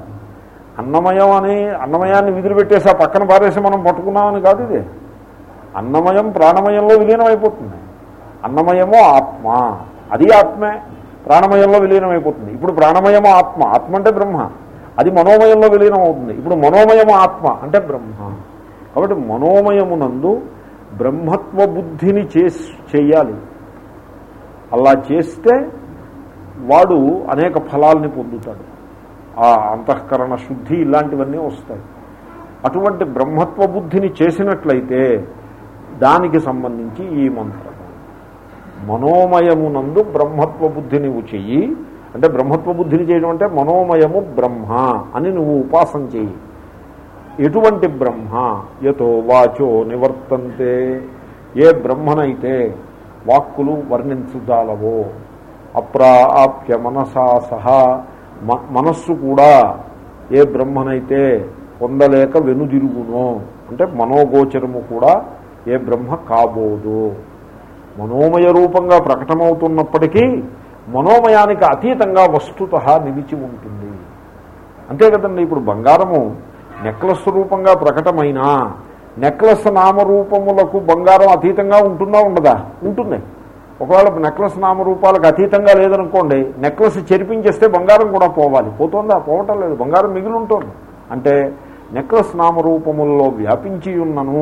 అన్నమయం అని అన్నమయాన్ని విధులు పెట్టేసి ఆ పక్కన పారేసి మనం పట్టుకున్నామని కాదు ఇది. అన్నమయం ప్రాణమయంలో విలీనం అయిపోతుంది అన్నమయమో ఆత్మ. అది ఆత్మే. ప్రాణమయంలో విలీనం అయిపోతుంది ఇప్పుడు ప్రాణమయమో ఆత్మ. ఆత్మ అంటే బ్రహ్మ. అది మనోమయంలో విలీనం అవుతుంది ఇప్పుడు మనోమయము ఆత్మ అంటే బ్రహ్మ. కాబట్టి మనోమయమునందు బ్రహ్మత్వ బుద్ధిని చేసి చేయాలి. అలా చేస్తే వాడు అనేక ఫలాల్ని పొందుతాడు. ఆ అంతఃకరణ శుద్ధి ఇలాంటివన్నీ వస్తాయి. అటువంటి బ్రహ్మత్వ బుద్ధిని చేసినట్లయితే దానికి సంబంధించి ఈ మంత్రము మనోమయమునందు బ్రహ్మత్వ బుద్ధిని నువ్వు చెయ్యి. అంటే బ్రహ్మత్వ బుద్ధిని చేయడం అంటే మనోమయము బ్రహ్మ అని నువ్వు ఉపాసన చెయ్యి. ఎటువంటి బ్రహ్మ? యతో వాచో నివర్తంతే. ఏ బ్రహ్మనైతే వాక్కులు వర్ణించుదాలవో. అప్రాప్య మనసా సహా. మ- మనస్సు కూడా ఏ బ్రహ్మనైతే పొందలేక వెనుదిరుగునో. అంటే మనోగోచరము కూడా ఏ బ్రహ్మ కాబోదు. మనోమయ రూపంగా ప్రకటమవుతున్నప్పటికీ మనోమయానికి అతీతంగా వస్తుత నిలిచి ఉంటుంది. అంతే కదండి ఇప్పుడు బంగారము నెక్లెస్ రూపంగా ప్రకటమైనా నెక్లెస్ నామరూపములకు బంగారం అతీతంగా ఉంటుందా ఉండదా? ఉంటుంది. ఒకవేళ నెక్లెస్ నామరూపాలకు అతీతంగా లేదనుకోండి నెక్లెస్ చెరిపించేస్తే బంగారం కూడా పోవాలి. పోతుందా? పోవటం లేదు. బంగారం మిగిలి ఉంటుంది అంటే నెక్లెస్ నామరూపముల్లో వ్యాపించి ఉన్నను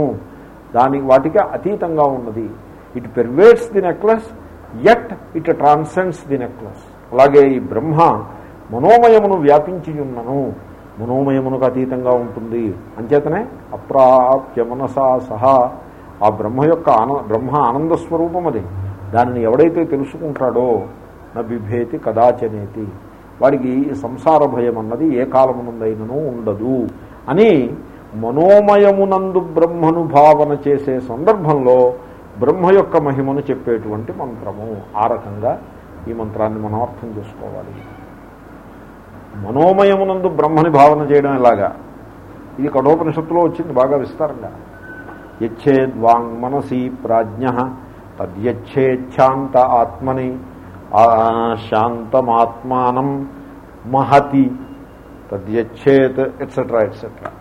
దాని వాటికి అతీతంగా ఉన్నది. It pervades the necklace at it transcends the necklace అలాగే ఈ బ్రహ్మ మనోమయమును వ్యాపించి ఉన్నను మనోమయమునకు అతీతంగా ఉంటుంది. అంచేతనే అప్రాప్య మనసా సహా ఆ బ్రహ్మ యొక్క ఆన బ్రహ్మ ఆనంద స్వరూపం అది దానిని ఎవడైతే తెలుసుకుంటాడో నా బిభేతి కదాచనేతి. వాడికి సంసార భయం అన్నది ఏ కాలమునందైనను ఉండదు. అని మనోమయమునందు బ్రహ్మను భావన చేసే సందర్భంలో బ్రహ్మ యొక్క మహిమను చెప్పేటువంటి మంత్రము. ఆ రకంగా ఈ మంత్రాన్ని మనం అర్థం చేసుకోవాలి. మనోమయమునందు బ్రహ్మని భావన చేయడం ఎలాగా? ఇది కఠోపనిషత్తులో వచ్చింది బాగా విస్తారంగా. యచ్చేద్వాంగ్ మనసి ప్రాజ్ఞ తద్యచ్చేచ్ఛాంత ఆత్మని ఆ శాంతమాత్మానం మహతి. తద్యచ్చేత్ ఎట్సెట్రా ఎట్సెట్రా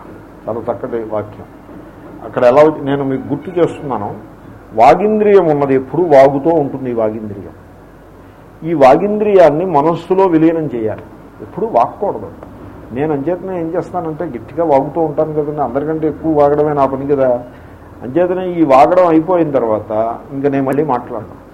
చాలా చక్కటి వాక్యం. అక్కడ ఎలా నేను మీకు గుర్తు చేస్తున్నాను. వాగింద్రియం ఉన్నది ఎప్పుడు వాగుతూ ఉంటుంది ఈ వాగింద్రియం. ఈ వాగింద్రియాన్ని మనస్సులో విలీనం చేయాలి. ఎప్పుడు వాక్కూడదు. నేను అంచేతనే ఏం చేస్తానంటే గట్టిగా వాగుతూ ఉంటాను కదండి. అందరికంటే ఎక్కువ వాగడమే నా పని కదా. అంచేతనే ఈ వాగడం అయిపోయిన తర్వాత ఇంకా నేను మళ్ళీ మాట్లాడను.